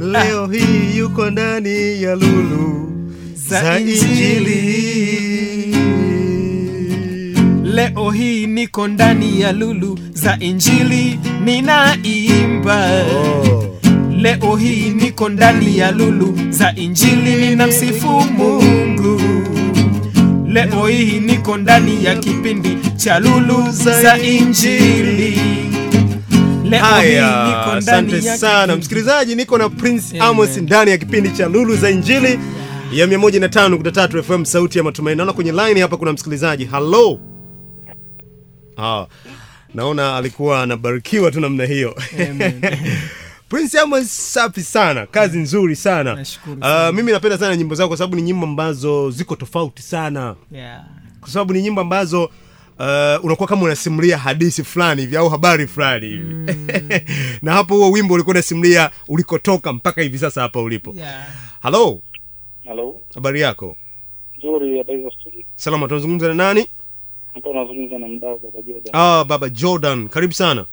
Speaker 2: Leo hii yuko ndani ya lulu
Speaker 3: Za injili. Leo hii niko ndani ya lulu za injili. Ninaimba.
Speaker 2: Oh.
Speaker 3: Leo hii niko ndani ya lulu za injili ninamsifu mungu. Leo hii niko ndani ya kipindi cha lulu za injili.
Speaker 2: Haya asante sana. msikilizaji niko na prince
Speaker 3: yeah,
Speaker 2: amos ndani ya kipindi cha lulu za injili ya 153 fm sauti ya matumaini. Naona kwenye line hapa kuna msikilizaji. Hello. ah, naona alikuwa anabarikiwa tu namna hiyo.
Speaker 3: Amen.
Speaker 2: prince amos safi sana kazi nzuri sana
Speaker 3: Nashukuru
Speaker 2: uh,
Speaker 3: sana.
Speaker 2: mimi napenda sana nyimbo zako kwa sababu ni nyimbo ambazo ziko tofauti sana
Speaker 3: Yeah.
Speaker 2: kwa sababu ni nyimbo ambazo uh, unakuwa kama unasimulia hadithi fulani hivi au habari fulani hivi Mm. na hapo huo wimbo ulikuwa unasimulia ulikotoka mpaka hivi sasa hapa ulipo
Speaker 3: Yeah.
Speaker 2: halo
Speaker 13: Halo,
Speaker 2: habari yako
Speaker 13: nzuri habari za studio.
Speaker 2: salama tunazungumza na nani
Speaker 13: Hapa tunazungumza na mdau baba Jordan.
Speaker 2: ah, baba jordan karibu sana.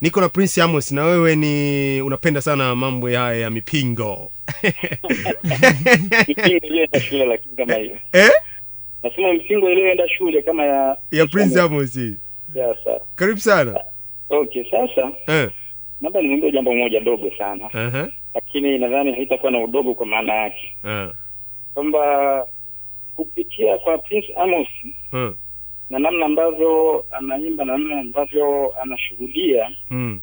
Speaker 2: Niko na prince amos na wewe ni unapenda sana mambo haya ya mipingo eh?
Speaker 13: Nasema mipingo iliyoenda shule kama ya
Speaker 2: ya prince amos yes,
Speaker 13: Ya
Speaker 2: karibu sana
Speaker 13: Okay, sasa
Speaker 2: eh.
Speaker 13: naomba niongee jambo moja dogo sana.
Speaker 2: uh-huh.
Speaker 13: Lakini nadhani haitakuwa na udogo kwa maana yake.
Speaker 2: uh.
Speaker 13: Kwamba kupitia kwa Prince Amos
Speaker 2: uh.
Speaker 13: Na namna ambavyo anaimba na namna ambavyo anashughulia
Speaker 2: mm.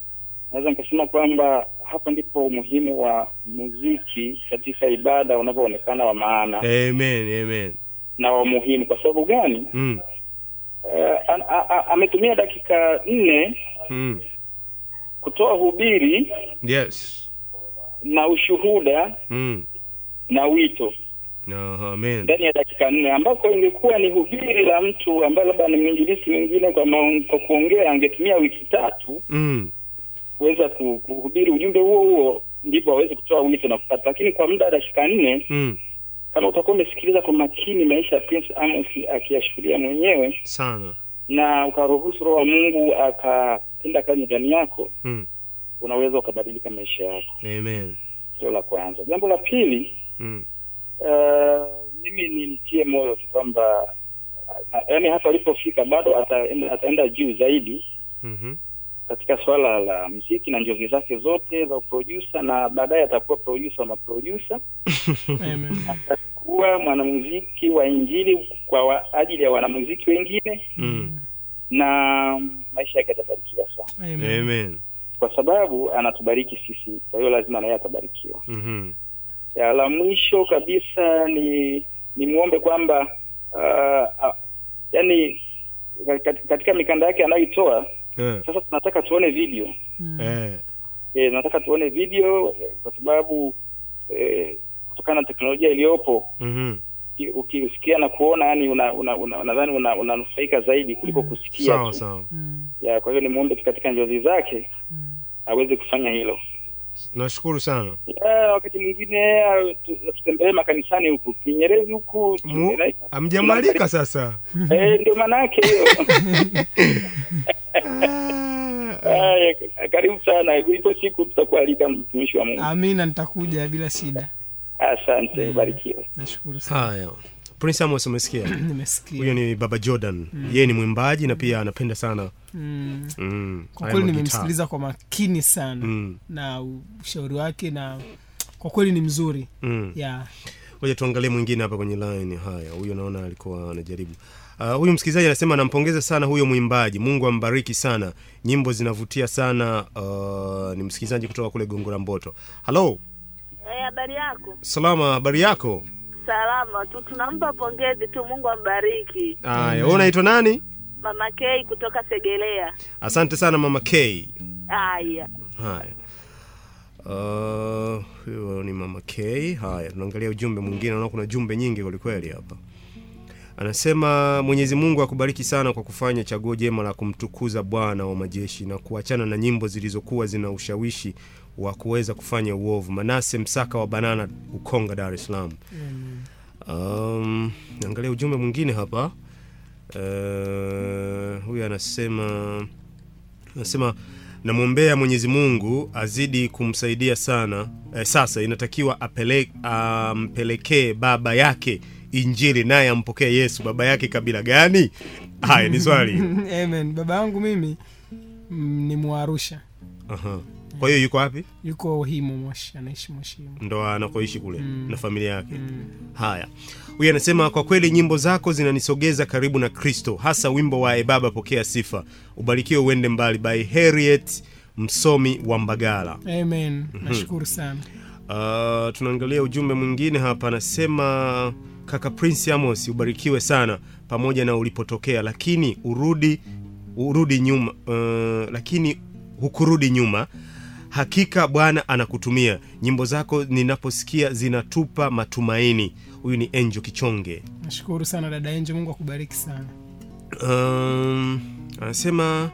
Speaker 13: naweza nikasema kwamba hapa ndipo umuhimu wa muziki katika ibada unavyoonekana wa maana
Speaker 2: amen amen
Speaker 13: na wa muhimu. Kwa sababu gani?
Speaker 2: mm.
Speaker 13: Uh, ametumia dakika nne
Speaker 2: mm.
Speaker 13: kutoa hubiri
Speaker 2: yes
Speaker 13: na ushuhuda
Speaker 2: mm.
Speaker 13: na wito ndani ya dakika nne ambako ingekuwa ni hubiri la mtu ambaye labda ni mwinjilisi mwingine kwa, kwa kuongea angetumia wiki tatu
Speaker 2: mm.
Speaker 13: kuweza ku- kuhubiri ujumbe huo huo ndipo aweze kutoa wito na kupata lakini kwa muda wa dakika nne
Speaker 2: Mm.
Speaker 13: kama utakuwa umesikiliza kwa makini maisha ya Prince Amos akiyashuhudia mwenyewe
Speaker 2: sana
Speaker 13: na ukaruhusu roho wa Mungu akatenda kazi ndani yako
Speaker 2: mm.
Speaker 13: unaweza ukabadilika maisha yako
Speaker 2: amen
Speaker 13: hilo la kwanza jambo la pili
Speaker 2: mm.
Speaker 13: Uh, mimi nimtie moyo tu kwamba uh, yaani hapa alipofika bado ataenda, ataenda juu zaidi
Speaker 2: mm-hmm.
Speaker 13: katika swala la mziki na njozi zake zote za uprodusa na baadaye atakuwa produsa wa
Speaker 3: maprodusa
Speaker 13: atakuwa mwanamuziki wa injili kwa wa, ajili ya wanamuziki wengine
Speaker 2: mm.
Speaker 13: na maisha yake yatabarikiwa sana
Speaker 3: Amen.
Speaker 2: amen
Speaker 13: kwa sababu anatubariki sisi kwa hiyo lazima naye atabarikiwa
Speaker 2: mm-hmm.
Speaker 13: Ya la mwisho kabisa ni ni muombe kwamba uh, uh, yani katika mikanda yake anayoitoa
Speaker 2: yeah.
Speaker 13: sasa tunataka tuone video mm.
Speaker 2: eh.
Speaker 13: e, nataka tuone video eh, kwa sababu eh, kutokana na teknolojia iliyopo
Speaker 2: mm-hmm.
Speaker 13: ukisikia na kuona yani una, una, una, nadhani una, unanufaika zaidi kuliko mm. kusikia
Speaker 2: sawa
Speaker 13: tu.
Speaker 2: sawa
Speaker 3: Mm,
Speaker 13: ya kwa hiyo ni muombe katika njozi zake
Speaker 3: mm.
Speaker 13: aweze kufanya hilo
Speaker 2: nashukuru sana.
Speaker 13: Yeah, wakati mwingine ah, tutembelee makanisani huku. Kinyerezi huku
Speaker 2: Mu- amjamalika sasa?
Speaker 13: Eh, ndio maana yake hiyo karibu sana. Ipo siku tutakualika mtumishi wa mungu.
Speaker 3: Amina nitakuja bila shida.
Speaker 13: Asante barikiwe.
Speaker 3: Nashukuru sana.
Speaker 2: Haya prince amos umesikia
Speaker 3: Nimesikia.
Speaker 2: huyo ni baba jordan Mm. yeye ni mwimbaji na pia anapenda sana
Speaker 3: mm.
Speaker 2: mm.
Speaker 3: kwa kweli nimemsikiliza kwa makini sana
Speaker 2: mm.
Speaker 3: na ushauri wake na kwa kweli ni mzuri
Speaker 2: mm.
Speaker 3: yeah.
Speaker 2: ngoja tuangalie mwingine hapa kwenye line haya huyo naona alikuwa anajaribu uh, huyu msikilizaji anasema anampongeza sana huyo mwimbaji mungu ambariki sana nyimbo zinavutia sana uh, ni msikilizaji kutoka kule Gongo la mboto halo
Speaker 10: Eh, habari yako?
Speaker 2: salama habari yako
Speaker 10: Salama tu, tunampa pongezi tu, Mungu ambariki.
Speaker 2: haya wewe unaitwa nani?
Speaker 10: Mama K kutoka Segelea.
Speaker 2: asante sana mama k
Speaker 10: Haya,
Speaker 2: haya. Uh, huyo ni mama k haya tunaangalia ujumbe mwingine. Naona kuna jumbe nyingi kwelikweli hapa. Anasema mwenyezi mungu akubariki sana kwa kufanya chaguo jema la kumtukuza bwana wa majeshi na kuachana na nyimbo zilizokuwa zina ushawishi wa kuweza kufanya uovu. Manase msaka wa banana ukonga dar es salaam. Um, angalia ujumbe mwingine hapa. Uh, huyu anasema anasema namwombea mwenyezi mungu azidi kumsaidia sana. Eh, sasa inatakiwa ampelekee um, baba yake injili naye ampokee yesu. Baba yake kabila gani? Haya ni swali.
Speaker 3: Amen. Baba yangu mimi mm, ni mwarusha.
Speaker 2: Aha. Kwa hiyo yuko wapi?
Speaker 3: Yuko himo moshi anaishi moshi. Himo
Speaker 2: ndo anakoishi kule
Speaker 3: Mm.
Speaker 2: na familia yake.
Speaker 3: Mm.
Speaker 2: haya. Huyu anasema kwa kweli nyimbo zako zinanisogeza karibu na kristo hasa wimbo wa ebaba pokea sifa. Ubarikiwe uende mbali. By harriet msomi wa mbagala.
Speaker 3: Amen. Nashukuru sana.
Speaker 2: Uh, tunaangalia ujumbe mwingine hapa. Anasema kaka prince amos ubarikiwe sana pamoja na ulipotokea lakini urudi urudi nyuma uh, lakini hukurudi nyuma hakika bwana anakutumia. Nyimbo zako ninaposikia zinatupa matumaini. Huyu ni enjo kichonge.
Speaker 3: Nashukuru sana dada enjo mungu akubariki sana.
Speaker 2: Um, anasema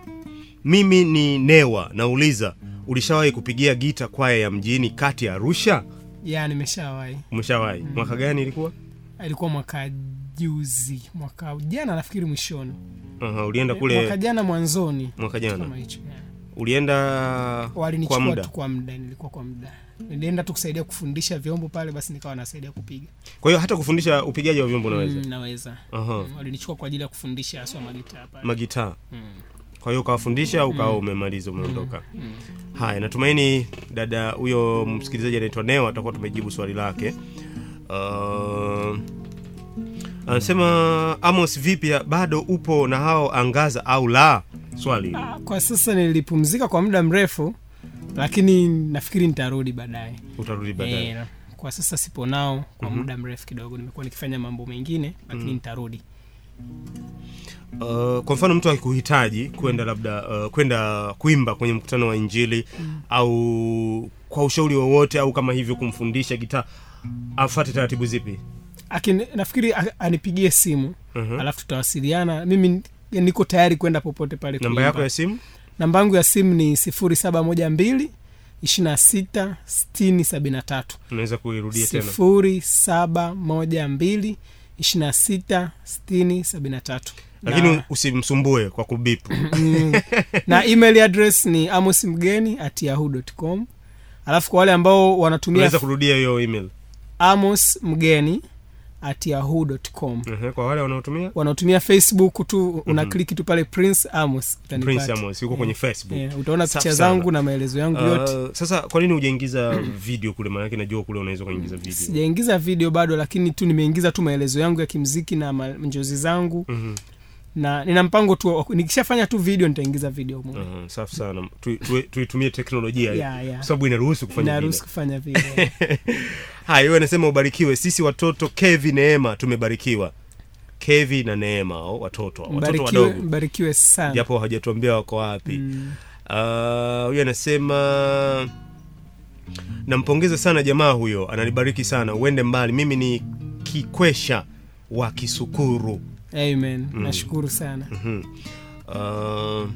Speaker 2: mimi ni newa. Nauliza ulishawahi kupigia gita kwaya ya mjini kati ya arusha?
Speaker 3: Ya nimeshawahi.
Speaker 2: Umeshawahi? Mwaka gani ilikuwa?
Speaker 3: Ilikuwa mwaka juzi mwaka jana nafikiri mwishoni.
Speaker 2: Aha, ulienda
Speaker 3: mwaka jana mwanzoni.
Speaker 2: Mwaka
Speaker 3: kama
Speaker 2: jana
Speaker 3: hicho yeah.
Speaker 2: Ulienda kwa muda?
Speaker 3: kwa muda nilikuwa kwa muda. Nilienda tu kusaidia kufundisha vyombo pale basi nikawa nasaidia kupiga.
Speaker 2: Kwa hiyo hata kufundisha upigaji wa vyombo unaweza?
Speaker 3: Mm, naweza.
Speaker 2: Uh
Speaker 3: mm, walinichukua kwa ajili ya kufundisha haswa magitaa pale.
Speaker 2: Magitaa?
Speaker 3: Mm.
Speaker 2: kwa hiyo ukawafundisha ukawa umemaliza umeondoka? Mm. mm. haya natumaini dada huyo msikilizaji anaitwa neo atakuwa tumejibu swali lake. Uh, anasema amos vipi? Bado upo na hao angaza au la? Swali.
Speaker 3: Ah, kwa sasa nilipumzika kwa muda mrefu lakini nafikiri nitarudi baadaye.
Speaker 2: Utarudi baadaye.
Speaker 3: E, kwa sasa sipo nao kwa muda mrefu kidogo. Nimekuwa nikifanya mambo mengine lakini nitarudi.
Speaker 2: Uh, kwa mfano mtu akikuhitaji kwenda labda uh, kwenda kuimba kwenye mkutano wa injili mm. au kwa ushauri wowote au kama hivyo kumfundisha gitaa afate taratibu zipi
Speaker 3: Akini, nafikiri anipigie simu
Speaker 2: uh-huh.
Speaker 3: alafu tutawasiliana. Mimi niko tayari kwenda popote pale
Speaker 2: namba yako ya simu?
Speaker 3: Namba yangu ya simu ni sifuri saba moja mbili ishirina sita stini sabini na tatu.
Speaker 2: Unaweza kuirudia tena?
Speaker 3: sifuri saba moja mbili ishirina sita stini sabini na tatu.
Speaker 2: Lakini usimsumbue kwa kubipu
Speaker 3: mm, na email address ni amos mgeni at yahoo com. Alafu kwa wale ambao wanatumia
Speaker 2: kurudia hiyo email.
Speaker 3: Amos mgeni at
Speaker 2: yahoo.com kwa wale wanaotumia?
Speaker 3: Wanaotumia facebook tu una kliki tu pale prince amos
Speaker 2: prince amos yuko kwenye facebook.
Speaker 3: Yeah, utaona picha zangu na maelezo yangu yote.
Speaker 2: Uh, sasa kwa nini hujaingiza video kule? Maanake najua kule unaweza ukaingiza video.
Speaker 3: Sijaingiza video bado lakini tu nimeingiza tu maelezo yangu ya kimziki na njozi zangu.
Speaker 2: Mhm.
Speaker 3: Na nina mpango tu nikishafanya tu video nitaingiza video
Speaker 2: Uh, safi sana. Tu- tu- tuitumie teknolojia
Speaker 3: Yeah, yeah.
Speaker 2: kwa sababu inaruhusu kufanya
Speaker 3: inaruhusu kufanya video.
Speaker 2: Haya wewe anasema ubarikiwe. Sisi watoto kevi neema tumebarikiwa. Kevi na neema oh, watoto watoto wadogo.
Speaker 3: mbarikiwe sana.
Speaker 2: Japo hawajatuambia wako wapi.
Speaker 3: Mm.
Speaker 2: uh, huyu anasema nampongeza sana jamaa huyo. Ananibariki sana. Uende mbali. Mimi ni kikwesha wa kisukuru
Speaker 3: amen. Mm. nashukuru sana.
Speaker 2: Mm -hmm. uh,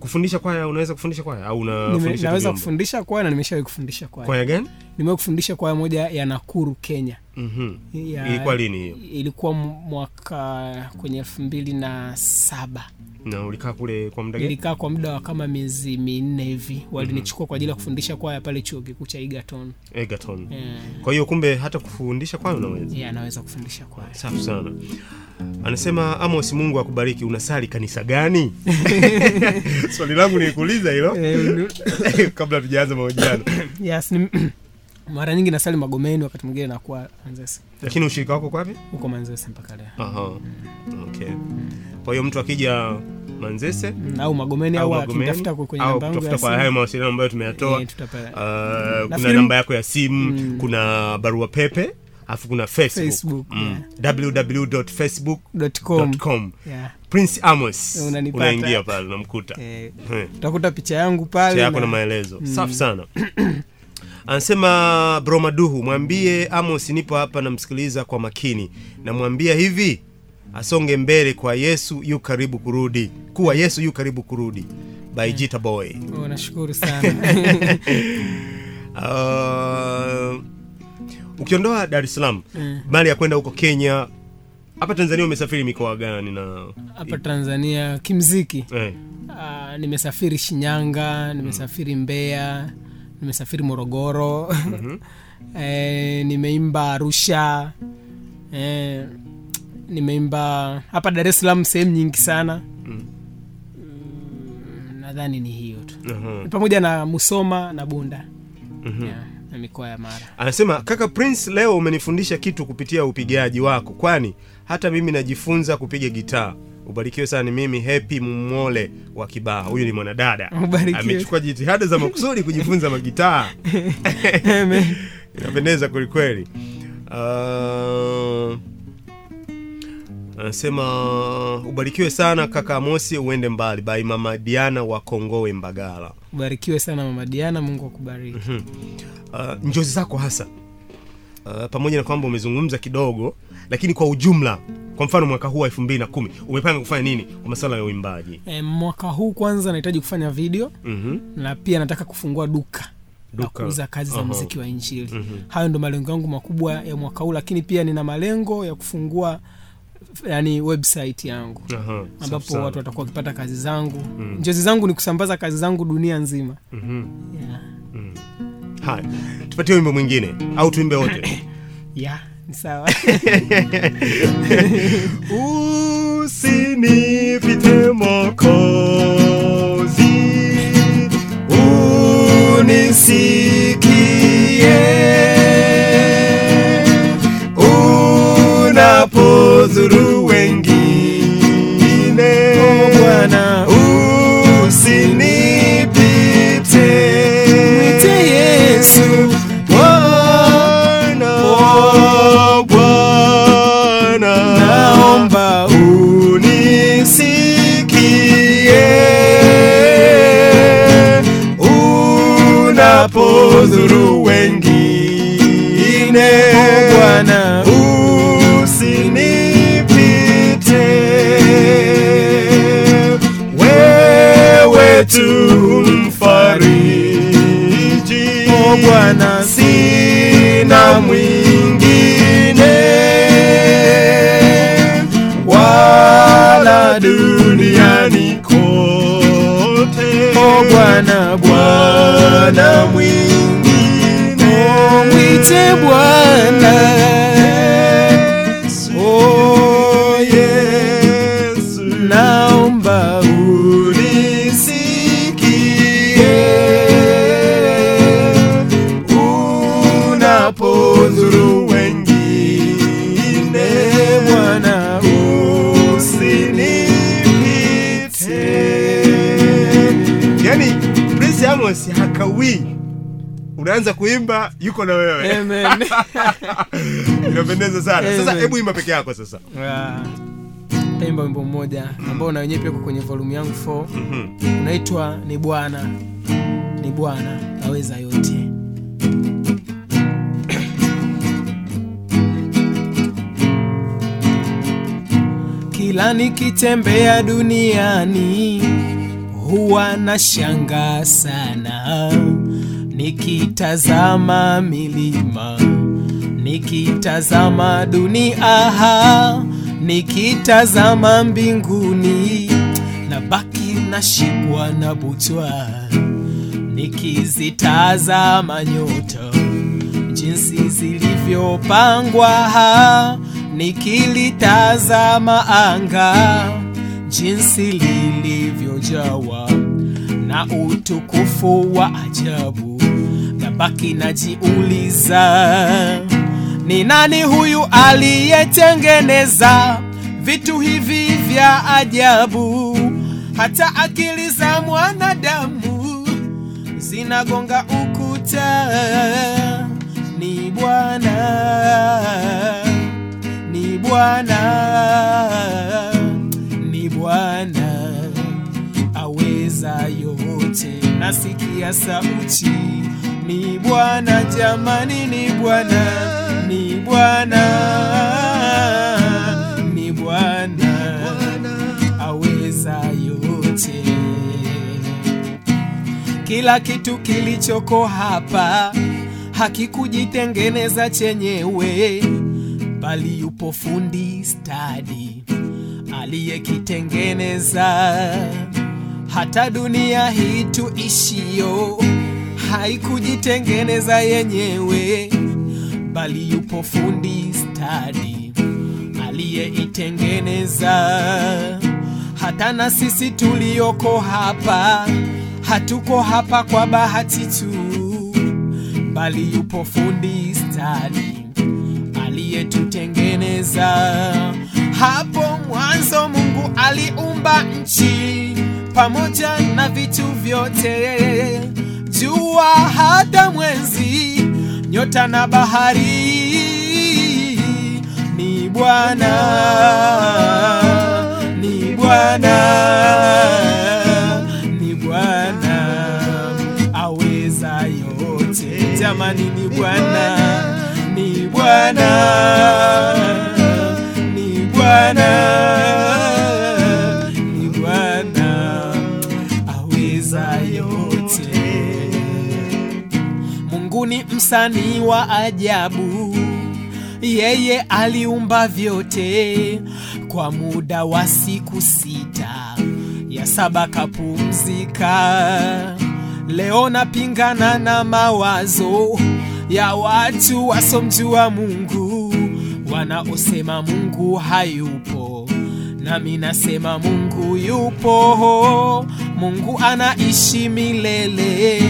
Speaker 2: kufundisha kwaya unaweza kufundisha kwaya? Au
Speaker 3: naweza kufundisha kwaya na nimeshawahi kufundisha kwaya.
Speaker 2: Kwaya gani?
Speaker 3: Nimewahi kufundisha kwaya moja ya nakuru kenya
Speaker 2: Mhm.
Speaker 3: ya,
Speaker 2: ilikuwa lini hiyo?
Speaker 3: ilikuwa mwaka kwenye elfu mbili na saba.
Speaker 2: Na ulikaa kule kwa muda gani?
Speaker 3: Ilikaa kwa muda wa kama miezi minne hivi. Walinichukua kwa ajili ya kufundisha kwaya pale chuo kikuu cha egerton.
Speaker 2: Egerton.
Speaker 3: yeah.
Speaker 2: kwa hiyo kumbe hata kufundisha kwaya unaweza?
Speaker 3: Yeah, anaweza kufundisha kwaya.
Speaker 2: Safi sana. Anasema amos mungu akubariki. Unasali kanisa gani? Swali langu nilikuuliza hilo.
Speaker 3: Eh,
Speaker 2: kabla tujaanza mahojiano.
Speaker 3: Yes, ni, mara nyingi nasali magomeni wakati mwingine nakuwa manzese.
Speaker 2: Lakini ushirika wako kwavi
Speaker 3: huko manzese mpaka leo.
Speaker 2: Aha. okay. Kwa hiyo mtu akija manzese
Speaker 3: Mm, au magomeni au akitafuta kwa- kwenye namba yangu ya
Speaker 2: kwa hayo mawasiliano ambayo tumeyatoa
Speaker 3: eh,
Speaker 2: Uh, kuna
Speaker 3: film...
Speaker 2: namba yako ya simu mm. kuna barua pepe afu kuna facebook,
Speaker 3: Facebook,
Speaker 2: mm. www.facebook.com.
Speaker 3: Yeah.
Speaker 2: prince amos. Unaingia pale unamkuta.
Speaker 3: Eh,
Speaker 2: Eh.
Speaker 3: utakuta picha yangu pale
Speaker 2: yako
Speaker 3: na-
Speaker 2: maelezo. Mm. safi sana anasema bromaduhu mwambie amos nipo hapa namsikiliza kwa makini. Namwambia hivi asonge mbele kwa yesu yu karibu kurudi. Kuwa yesu yu karibu kurudi. By Jita boy.
Speaker 3: Oh, nashukuru sana.
Speaker 2: Uh, ukiondoa dar es salaam mali ya kwenda huko kenya hapa tanzania umesafiri mikoa gani na
Speaker 3: hapa tanzania kimziki.
Speaker 2: Eh,
Speaker 3: uh, nimesafiri shinyanga nimesafiri mbeya nimesafiri morogoro. Mm -hmm. e, nimeimba arusha. E, nimeimba hapa dar es salaam sehemu nyingi sana. Mm, mm nadhani ni hiyo tu.
Speaker 2: Uh-huh.
Speaker 3: pamoja na musoma na bunda. Yeah, na mikoa ya mara.
Speaker 2: Anasema kaka prince leo umenifundisha kitu kupitia upigaji wako. Kwani hata mimi najifunza kupiga gitaa ubarikiwe sana ni mimi hepi mmole wa kibaha. Huyu ni mwanadada. Amechukua jitihada za makusudi kujifunza magitaa. Inapendeza kwelikweli uh, anasema ubarikiwe sana kaka amosi uende mbali. Bai mama diana wa kongowe mbagala.
Speaker 3: Ubarikiwe sana mama diana mungu akubariki.
Speaker 2: Uh, njozi zako hasa. Uh, pamoja na kwamba umezungumza kidogo lakini kwa ujumla kwa mfano mwaka huu wa elfu mbili na kumi umepanga kufanya nini kwa masuala ya uimbaji
Speaker 3: e, mwaka huu kwanza nahitaji kufanya video
Speaker 2: mm-hmm.
Speaker 3: na pia nataka kufungua duka kuuza kazi za
Speaker 2: mziki
Speaker 3: muziki wa injili mm-hmm. hayo ndo malengo yangu makubwa ya mwaka huu lakini pia nina malengo ya kufungua yani website yangu
Speaker 2: uh-huh.
Speaker 3: ambapo watu watakuwa wakipata kazi zangu Mm. njozi zangu ni kusambaza kazi zangu dunia nzima
Speaker 2: Mhm.
Speaker 3: yeah. Mm.
Speaker 2: haya tupatie wimbo mwingine au tuimbe wote
Speaker 3: yeah, ni sawa
Speaker 2: usinipite mokozi unisikie unapodhuru wengine
Speaker 3: Bwana.
Speaker 2: usinipite wewe tu mfariji
Speaker 3: Bwana.
Speaker 2: sina mwingine wala duniani kote
Speaker 3: O Bwana,
Speaker 2: Bwana mwingine
Speaker 3: mwite Bwana.
Speaker 2: Hakawii unaanza kuimba yuko na wewe.
Speaker 3: Amen.
Speaker 2: inapendeza sana.
Speaker 3: Amen.
Speaker 2: sasa hebu imba peke yako sasa.
Speaker 3: Yeah. taimba wimbo mmoja ambao na wenyewe pia uko kwenye volume yangu 4 unaitwa ni bwana. Ni bwana aweza yote. Kila nikitembea duniani huwa na shanga sana. Nikitazama milima nikitazama dunia nikitazama mbinguni na baki nashikwa na butwa. Nikizitazama nyota jinsi zilivyopangwa nikilitazama anga jinsi lilivyojawa na utukufu wa ajabu. Na baki najiuliza ni nani huyu aliyetengeneza vitu hivi vya ajabu? Hata akili za mwanadamu zinagonga ukuta. Ni bwana ni bwana bwana aweza yote. Nasikia sauti. Ni bwana jamani ni bwana ni bwana ni bwana aweza yote. Kila kitu kilichoko hapa hakikujitengeneza chenyewe bali yupo fundi stadi aliyekitengeneza. Hata dunia hii tuishio haikujitengeneza yenyewe bali yupo fundi stadi aliyeitengeneza. Hata na sisi tulioko hapa hatuko hapa kwa bahati tu bali yupo fundi stadi aliyetutengeneza hapo aliumba nchi pamoja na vitu vyote. Jua hata mwezi nyota na bahari ni bwana ni bwana ni bwana. Aweza yote. Jamani ni bwana ni bwana ni bwana msanii wa ajabu. Yeye aliumba vyote kwa muda wa siku sita. Ya saba kapumzika. Leo napingana na mawazo ya watu wasomjua mungu. Wanaosema mungu hayupo. Nami nasema mungu yupo. Mungu anaishi milele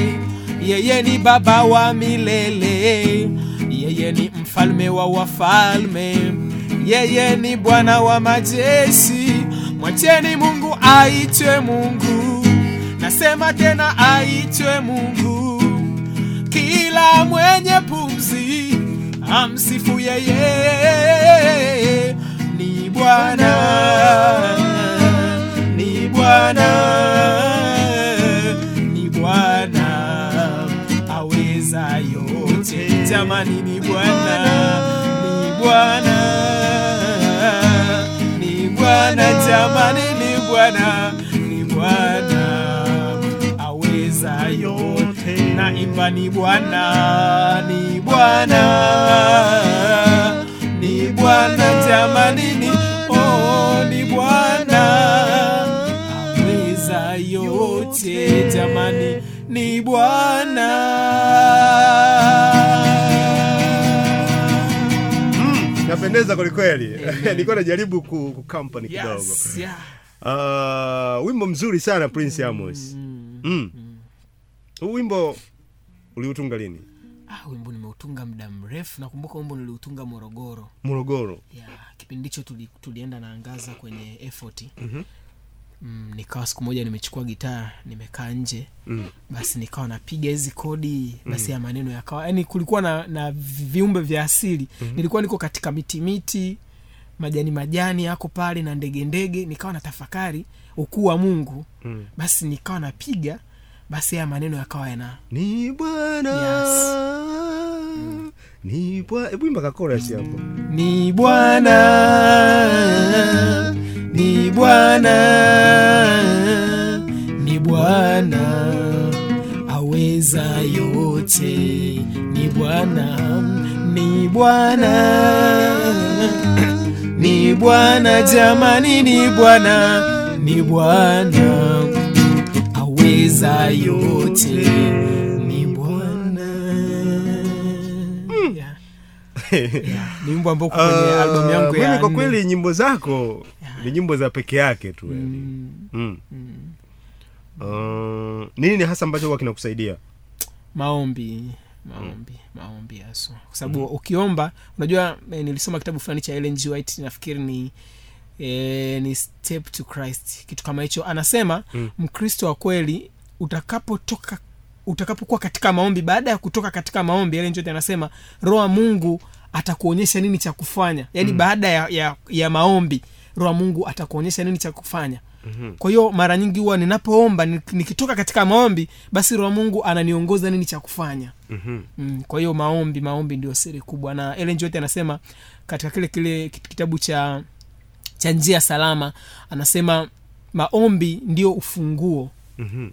Speaker 3: yeye ni baba wa milele. Yeye ni mfalme wa wafalme. Yeye ni bwana wa majeshi mwacheni mungu aitwe mungu. Nasema tena aitwe mungu. Kila mwenye pumzi amsifu yeye. Ni bwana. Ni bwana jamani ni bwana ni bwana ni bwana jamani ni bwana ni bwana. Aweza yote na imba ni bwana ni bwana ni bwana jamani ni oh, ni bwana. Aweza yote jamani ni bwana
Speaker 2: napendeza kwelikweli nilikuwa najaribu ku, ku company kidogo.
Speaker 3: yes, yeah.
Speaker 2: uh, wimbo mzuri sana prince amos. Mm. huu wimbo uliutunga lini?
Speaker 3: Ah, wimbo nimeutunga muda mrefu. Nakumbuka wimbo niliutunga morogoro.
Speaker 2: Morogoro.
Speaker 3: Ya kipindi hicho tuli, tulienda na angaza kwenye effort. Mm-hmm. Mm, nikawa siku moja nimechukua gitaa nimekaa nje
Speaker 2: mm.
Speaker 3: basi nikawa napiga hizi kodi basi mm. ya maneno yakawa yani kulikuwa na, na viumbe vya asili mm-hmm. nilikuwa niko katika miti miti majani majani yako pale na ndege ndege nikawa na tafakari ukuu wa mungu
Speaker 2: Mm.
Speaker 3: basi nikawa napiga basi haya maneno yakawa yana
Speaker 2: ni bwana
Speaker 3: Yes.
Speaker 2: ni bwana hebu imba kakorasi hapo
Speaker 3: ni bwana ni bwana ni bwana aweza yote. Ni bwana ni bwana ni bwana jamani ni bwana ni bwana aweza yote ni wimbo ambao kwenye
Speaker 2: uh,
Speaker 3: albamu yangu ya
Speaker 2: kwa kweli nyimbo zako ni nyimbo za peke yake tu mm.
Speaker 3: Mm,
Speaker 2: mm. Uh, nini ni hasa ambacho huwa kinakusaidia
Speaker 3: maombi maombi mm. maombi haswa kwa sababu mm. ukiomba unajua eh, nilisoma kitabu fulani cha Ellen G. White nafikiri ni eh, ni step to christ kitu kama hicho anasema
Speaker 2: Mm.
Speaker 3: mkristo wa kweli utakapotoka utakapokuwa katika maombi baada ya kutoka katika maombi Ellen G. White anasema roho mungu atakuonyesha nini cha kufanya yaani baada ya, ya, ya maombi roho mungu atakuonyesha nini cha kufanya mm-hmm. kwa hiyo mara nyingi huwa ninapoomba nikitoka katika maombi basi roa mungu ananiongoza nini cha kufanya
Speaker 2: mm-hmm.
Speaker 3: mm, kwa hiyo maombi maombi ndio siri kubwa na Ellen. Anasema katika kile kile kitabu cha cha njia salama anasema maombi ndio ufunguo
Speaker 2: Mhm.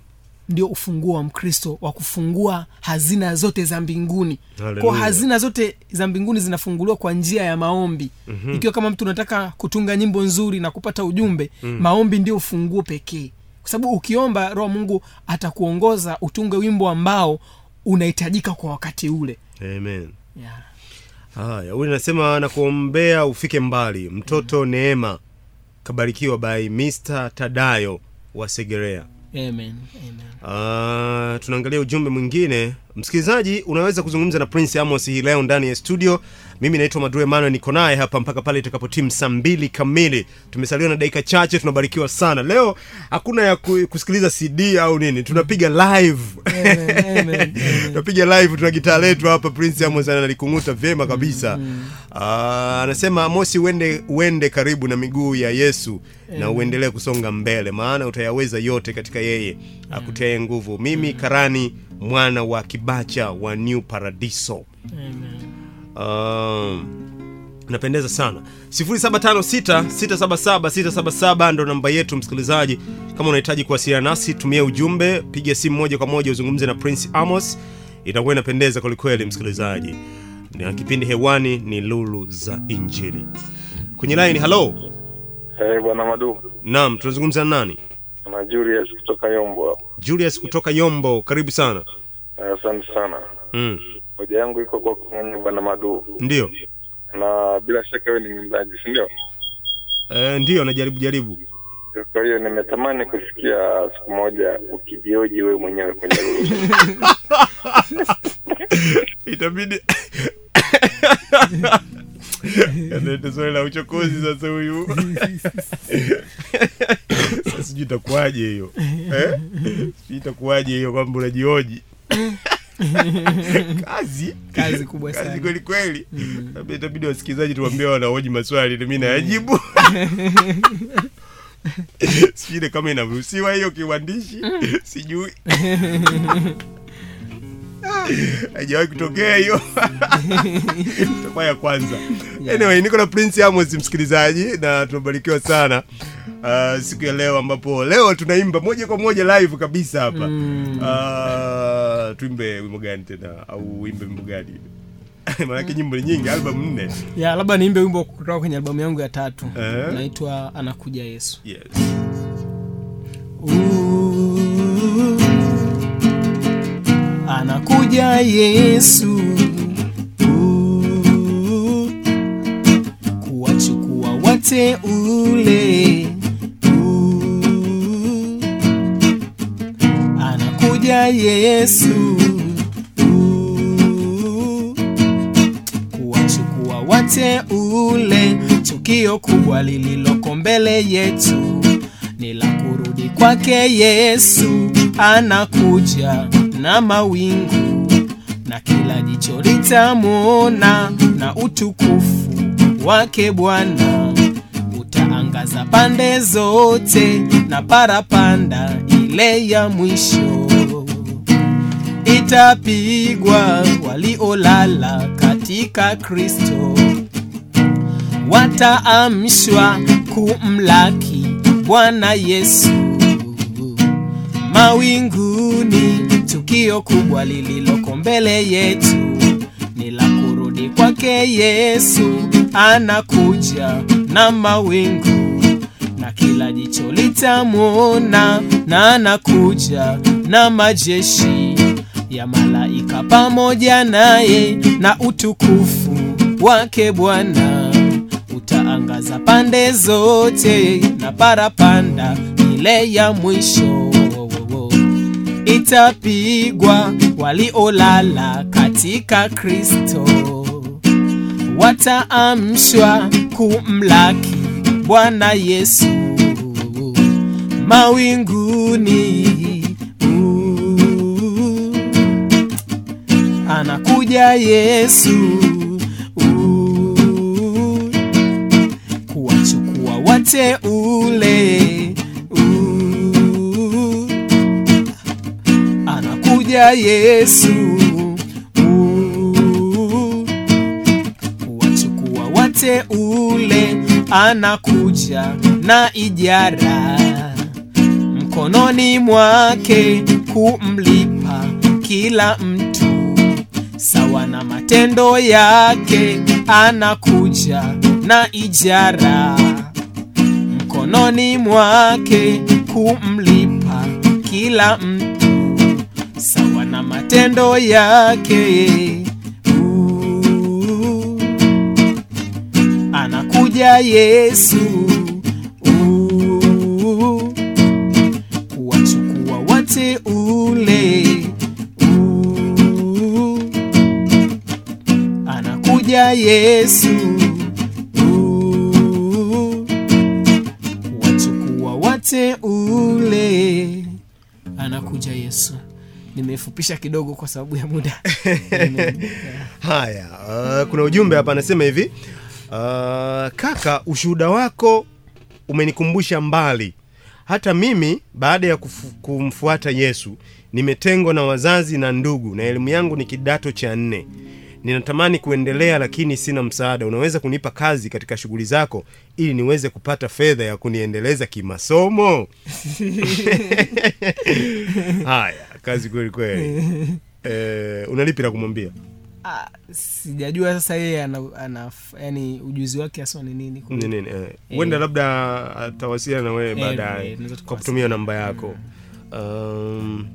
Speaker 3: Ndio ufunguo wa mkristo wa kufungua hazina zote za mbinguni kwa hazina zote za mbinguni zinafunguliwa kwa njia ya maombi
Speaker 2: mm-hmm.
Speaker 3: ikiwa kama mtu unataka kutunga nyimbo nzuri na kupata ujumbe mm-hmm. maombi ndio ufunguo pekee kwa sababu ukiomba roho mungu atakuongoza utunge wimbo ambao unahitajika kwa wakati ule
Speaker 2: Amen.
Speaker 3: yeah.
Speaker 2: haya huyu nasema nakuombea ufike mbali mtoto mm-hmm. neema kabarikiwa by mr tadayo wa segerea
Speaker 3: amen. Amen.
Speaker 2: Uh, tunaangalia ujumbe mwingine. Msikilizaji unaweza kuzungumza na prince amos hii leo ndani ya studio mimi naitwa madru emanuel niko naye hapa mpaka pale itakapo itakapotimu saa mbili kamili. Tumesaliwa na dakika chache tunabarikiwa sana. Leo hakuna ya kusikiliza cd au nini? Tunapiga live. Tunapiga live tuna gitaa letu hapa prince amos analikunguta vyema kabisa. Ah, anasema mosi uende uende karibu na miguu ya yesu na uendelee kusonga mbele maana utayaweza yote katika yeye akutaye nguvu. Mimi karani mwana wa kibacha wa new paradiso.
Speaker 3: Amen.
Speaker 2: Um, napendeza sana. 0756677677 ndo namba yetu msikilizaji. Kama unahitaji kuwasiliana nasi tumia ujumbe piga simu moja kwa moja uzungumze na prince amos. Itakuwa inapendeza kwelikweli msikilizaji. Na kipindi hewani ni lulu za injili. Kwenye line halo
Speaker 14: hey, bwana Madu.
Speaker 2: Naam tunazungumza na nani?
Speaker 14: Na Julius kutoka Yombo.
Speaker 2: julius kutoka yombo karibu sana.
Speaker 14: Asante Asante sana.
Speaker 2: mm.
Speaker 14: Hoja yangu iko kwa mwenye bwana Madu,
Speaker 2: ndio.
Speaker 14: Na bila shaka wewe ni mwimbaji, si ndio?
Speaker 2: e, ndio najaribu jaribu.
Speaker 14: Kwa hiyo nimetamani kusikia siku moja ukijioji wewe mwenyewe kwenye
Speaker 2: itabidi Ndio swali la uchokozi sasa huyu. Sasa sijui itakuwaje hiyo. Eh? sijui itakuwaje hiyo kwamba unajioji kazi.
Speaker 3: Kazi kubwa sana, kazi
Speaker 2: kweli kweli. Mm. itabidi wasikilizaji tuwambie wanahoji maswali na mi nayajibu. Sijui kama inaruhusiwa hiyo kiwandishi, sijui. Haijawahi kutokea hiyo. Itakuwa ya kwanza. Anyway niko na prince amos msikilizaji na tunabarikiwa sana uh, siku ya leo ambapo leo tunaimba moja kwa moja live kabisa hapa. Mm. uh, tuimbe wimbo gani tena? Au uimbe wimbo gani? Maanake nyimbo ni nyingi album nne.
Speaker 3: Ya labda niimbe wimbo kutoka kwenye albamu yangu ya tatu.
Speaker 2: Uh,
Speaker 3: naitwa anakuja yesu.
Speaker 2: Yes.
Speaker 3: Ooh, anakuja yesu. Ooh, kuwachukua wateule anakuja yesu. Ooh, kuwachukua wateule tukio kubwa lililoko mbele yetu. Ni la kurudi kwake yesu anakuja na mawingu. Na kila jicho litamwona na utukufu wake bwana. Utaangaza pande zote na parapanda ile ya mwisho itapigwa waliolala katika kristo. Wataamshwa kumlaki bwana yesu. Mawinguni tukio kubwa lililoko mbele yetu ni la kurudi kwake yesu. Anakuja na mawingu na kila jicho litamwona na anakuja na majeshi ya malaika pamoja naye na utukufu wake bwana utaangaza pande zote na parapanda ile ya mwisho. Itapigwa waliolala katika kristo. Wataamshwa kumlaki bwana yesu. Mawinguni anakuja yesu. Kuwachukua wateule. Anakuja yesu. Kuwachukua wateule. Anakuja na ijara. Mkononi mwake kumlipa kila matendo yake anakuja na ijara. Mkononi mwake kumlipa kila mtu. Sawa na matendo yake. Uu, anakuja yesu yesu. Uh, wate wateule anakuja yesu. Nimefupisha kidogo kwa sababu ya muda.
Speaker 2: Haya uh, kuna ujumbe hapa anasema hivi uh, kaka ushuhuda wako umenikumbusha mbali. Hata mimi baada ya kufu, kumfuata yesu nimetengwa na wazazi na ndugu na elimu yangu ni kidato cha nne ninatamani kuendelea lakini sina msaada. Unaweza kunipa kazi katika shughuli zako ili niweze kupata fedha ya kuniendeleza kimasomo? Haya kazi kweli kweli. E, unalipi la kumwambia?
Speaker 3: Ah, sijajua sasa yeye ana, ana yani ujuzi wake hasa ni nini
Speaker 2: ni eh, huenda
Speaker 3: Eh.
Speaker 2: labda atawasiliana na wewe
Speaker 3: Eh,
Speaker 2: baadaye
Speaker 3: eh,
Speaker 2: kwa kutumia namba yako. Um,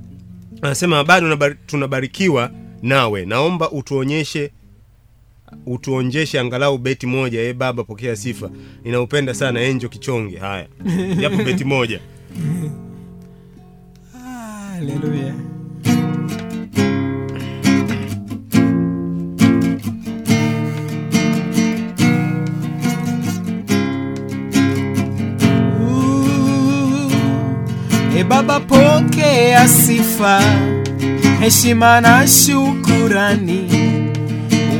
Speaker 2: anasema bado tunabarikiwa nawe naomba utuonyeshe utuonjeshe angalau beti moja. E baba pokea sifa. Inaupenda sana enjo kichonge. Haya. Japo beti moja.
Speaker 3: Haleluya. Uh, e baba pokea sifa heshima na shukurani.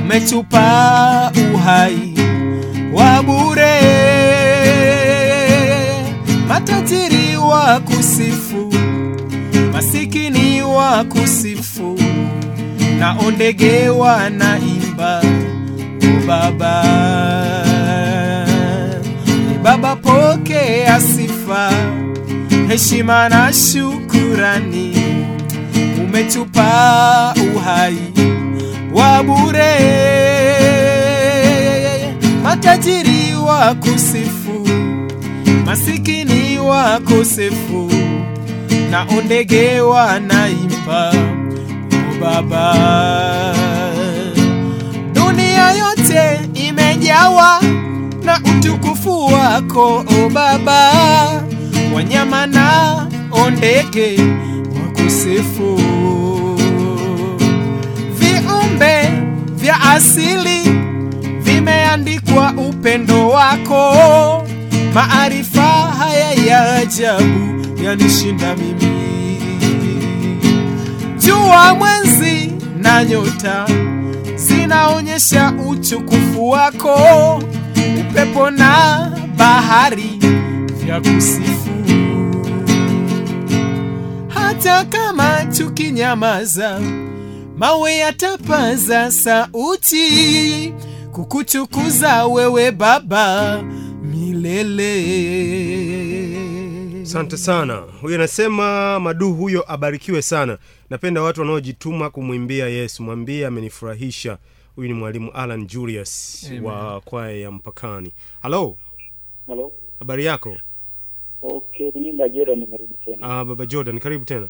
Speaker 3: Umetupa uhai wa bure. Matajiri wa kusifu masikini wa kusifu. Na imba o baba. E baba pokea sifa. Heshima na shukurani umetupa uhai wa bure. Matajiri wa kusifu masikini wakosefu kusifu, na imba o baba. Dunia yote imejawa na utukufu wako o baba. Wanyama na ondege wakusifu viumbe vya asili vimeandikwa upendo wako. Maarifa haya ya ajabu yanishinda mimi. Jua mwenzi na nyota zinaonyesha utukufu wako. Upepo na bahari vya kusifu hata kama tukinyamaza mawe yatapaza sauti kukutukuza wewe baba milele.
Speaker 2: Asante sana. Huyo anasema madu huyo abarikiwe sana. Napenda watu wanaojituma kumwimbia yesu. Mwambie amenifurahisha. Huyu ni mwalimu alan julius
Speaker 3: Amen.
Speaker 2: wa kwaya ya mpakani. Halo?
Speaker 13: Halo.
Speaker 2: habari yako
Speaker 13: Okay, mimi na Jordan nimerudi tena
Speaker 2: ah, baba jordan karibu tena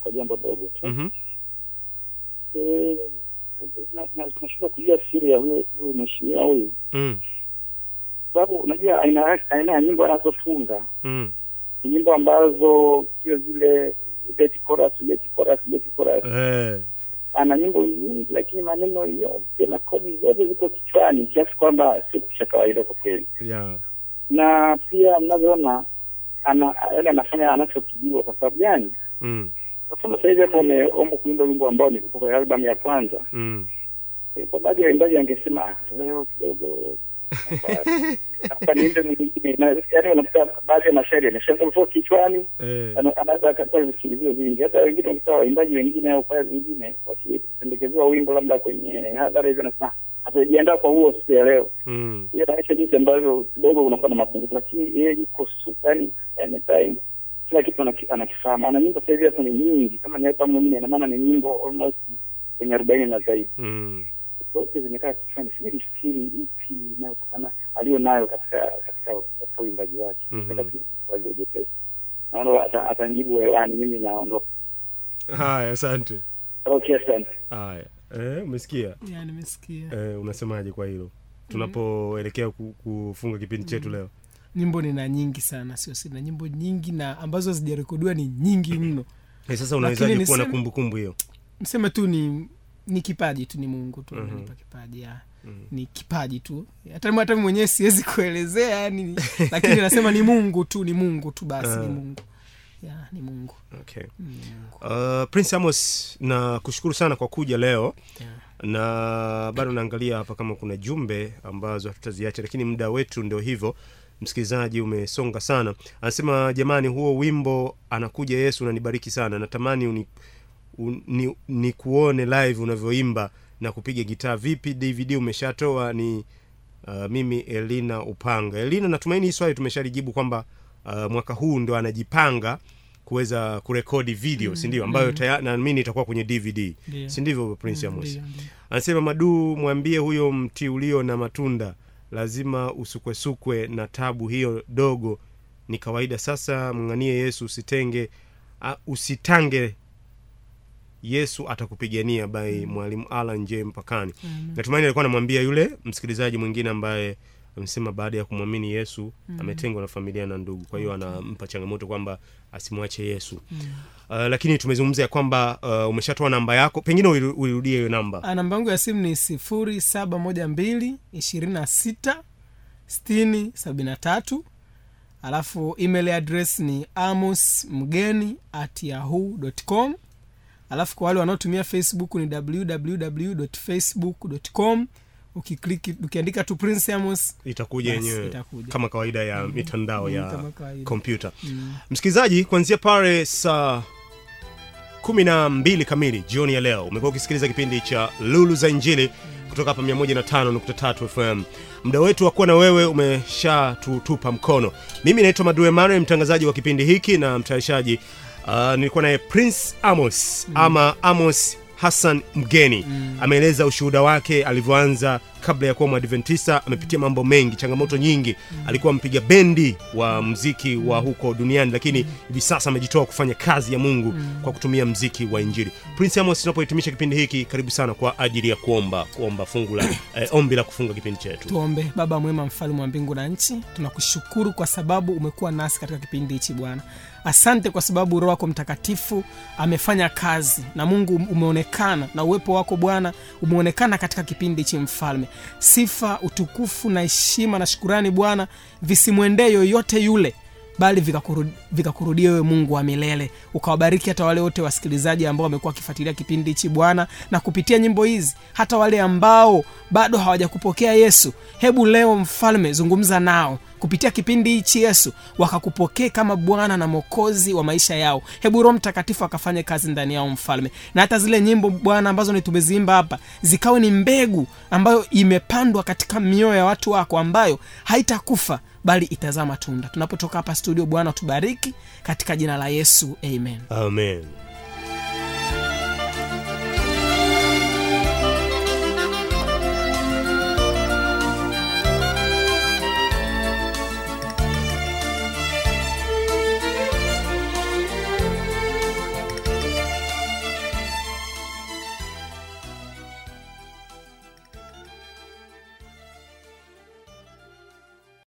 Speaker 13: kwa jambo dogo tu.
Speaker 2: mm-hmm.
Speaker 13: Eh, na- na- nashindwa kujua siri ya huyo huyo mheshimiwa huyu,
Speaker 2: mm.
Speaker 13: sababu unajua aina aina ya nyimbo anazotunga
Speaker 2: mm.
Speaker 13: ni nyimbo ambazo sio zile beti chorus beti chorus beti chorus.
Speaker 2: eh.
Speaker 13: Ana nyimbo nyingi, lakini maneno yote na kodi zote ziko kichwani kiasi kwamba sio kisha kawaida kwa kweli.
Speaker 2: yeah.
Speaker 13: Na pia mnavyoona ana yaani anafanya anachokijua. Kwa sababu gani?
Speaker 2: mm.
Speaker 13: Kwa mfano sasa hivi hapo umeomba kuimba wimbo ambao ni kutoka kwenye albamu ya kwanza
Speaker 2: mm.
Speaker 13: Eh, kwa baadhi ya waimbaji angesema "Ah, leo kidogo hapa niimbe mwingine Na- yaani unakuta baadhi ya mashairi ameshaanza kutoka kichwani
Speaker 2: eh.
Speaker 13: ana- anaweza akatoa visikilizio vingi hata wengine unakuta waimbaji wengine au kwaya zingine wakipendekezewa wimbo labda kwenye hadhara hivyo nasema hatajiandaa kwa huo siku ya leo.
Speaker 2: Mm.
Speaker 13: hiyo inaonyesha jinsi ambavyo kidogo unakuwa na mapungufu lakini yeye yuko yani anytime kila kitu anaki- anakifahamu ana nyimbo sasa hivi hata ni nyingi kama ni albamu nne ina maana ni nyimbo almost kwenye arobaini na zaidi.
Speaker 2: Mm.
Speaker 13: zote zimekaa kichwani sijui ni siri ipi inayotokana aliyo nayo katika katika katika uimbaji wake. Nataka tu walio jepesi naona ata- atanijibu hewani mimi naondoka.
Speaker 2: Haya asante.
Speaker 13: Okay asante.
Speaker 2: Haya eh, umesikia?
Speaker 3: Yeah, nimesikia.
Speaker 2: Eh, unasemaje kwa hilo? Tunapoelekea ku, kufunga kipindi chetu mm. leo.
Speaker 3: Nyimbo nina nyingi sana sio sina. Nyimbo nyingi na ambazo hazijarekodiwa ni nyingi mno.
Speaker 2: Eh, sasa unawezaje kuwa na kumbukumbu hiyo?
Speaker 3: Mseme tu ni ni kipaji tu ni mungu tu
Speaker 2: Mhm.
Speaker 3: amenipa kipaji ya. Ni kipaji tu. Hata hata mwenyewe siwezi kuelezea yani lakini nasema ni mungu tu ni mungu tu basi ni
Speaker 2: Ah.
Speaker 3: mungu ya ni mungu.
Speaker 2: Okay.
Speaker 3: ni mungu.
Speaker 2: Uh, prince amos na kushukuru sana kwa kuja leo.
Speaker 3: Yeah.
Speaker 2: na bado naangalia hapa kama kuna jumbe ambazo hatutaziacha lakini muda wetu ndio hivyo. Msikilizaji umesonga sana. Anasema jamani huo wimbo anakuja yesu unanibariki sana. Natamani uni, un, ni, ni kuone live unavyoimba na kupiga gitaa. Vipi dvd umeshatoa? Ni uh, mimi elina upanga. Elina natumaini hii swali tumeshalijibu kwamba uh, mwaka huu ndo anajipanga kuweza kurekodi video mm, sindio? Ambayo mm. naamini itakuwa kwenye dvd
Speaker 3: Ndio.
Speaker 2: sindivyo prince amos
Speaker 3: Ndio, ndio.
Speaker 2: anasema maduu mwambie huyo mti ulio na matunda lazima usukwesukwe na tabu hiyo dogo. Ni kawaida sasa mng'anie yesu usitenge uh, usitange. Yesu atakupigania by mwalimu alan j. Mpakani. Natumaini alikuwa anamwambia yule msikilizaji mwingine ambaye amesema baada ya kumwamini yesu mm. ametengwa na familia na ndugu. Kwa hiyo okay. anampa changamoto kwamba asimwache yesu. Mm. uh, lakini tumezungumza ya kwamba uh, umeshatoa namba yako. Pengine uiru- uirudie hiyo namba.
Speaker 3: Ah, namba yangu ya simu ni sifuri saba moja mbili ishirini na sita stini sabini na tatu. Alafu email address ni amos mgeni at yahoo com. Alafu kwa wale wanaotumia facebook ni www facebook com ukikliki ukiandika tu prince amos
Speaker 2: itakuja yenyewe kama kawaida ya mm. mitandao
Speaker 3: Mm,
Speaker 2: ya kompyuta. Mm-hmm. msikilizaji kuanzia pale saa kumi na mbili kamili jioni ya leo umekuwa ukisikiliza kipindi cha lulu za injili kutoka hapa 105.3 fm muda wetu wa kuwa na wewe umeshatutupa mkono. Mimi naitwa madue mare mtangazaji wa kipindi hiki na mtayarishaji. Uh, nilikuwa naye prince amos mm. ama amos hassan mgeni mm. ameeleza ushuhuda wake alivyoanza kabla ya kuwa mwadventista amepitia mambo mengi changamoto nyingi mm. alikuwa mpiga bendi wa mziki wa huko duniani lakini hivi mm. sasa amejitoa kufanya kazi ya mungu mm. kwa kutumia mziki wa injili prince amos tunapohitimisha kipindi hiki karibu sana kwa ajili ya kuomba kuomba fungu la eh, ombi la kufunga kipindi chetu
Speaker 3: tuombe baba mwema mfalme wa mbingu na nchi tunakushukuru kwa sababu umekuwa nasi katika kipindi hichi bwana asante kwa sababu roho wako mtakatifu amefanya kazi na mungu umeonekana na uwepo wako bwana umeonekana katika kipindi hichi mfalme. Sifa utukufu na heshima na shukurani bwana visimwendee yoyote yule bali vikakurudia wewe mungu wa milele. Ukawabariki hata wale wote wasikilizaji ambao wamekuwa wakifuatilia kipindi hichi bwana na kupitia nyimbo hizi hata wale ambao bado hawajakupokea yesu hebu leo mfalme zungumza nao. Kupitia kipindi hichi yesu wakakupokee kama bwana na mokozi wa maisha yao. Hebu roho mtakatifu akafanye kazi ndani yao mfalme. Na hata zile nyimbo bwana ambazo ni tumeziimba hapa zikawe ni mbegu ambayo imepandwa katika mioyo ya watu wako ambayo haitakufa bali itazaa matunda. Tunapotoka hapa studio bwana tubariki katika jina la yesu amen.
Speaker 2: Amen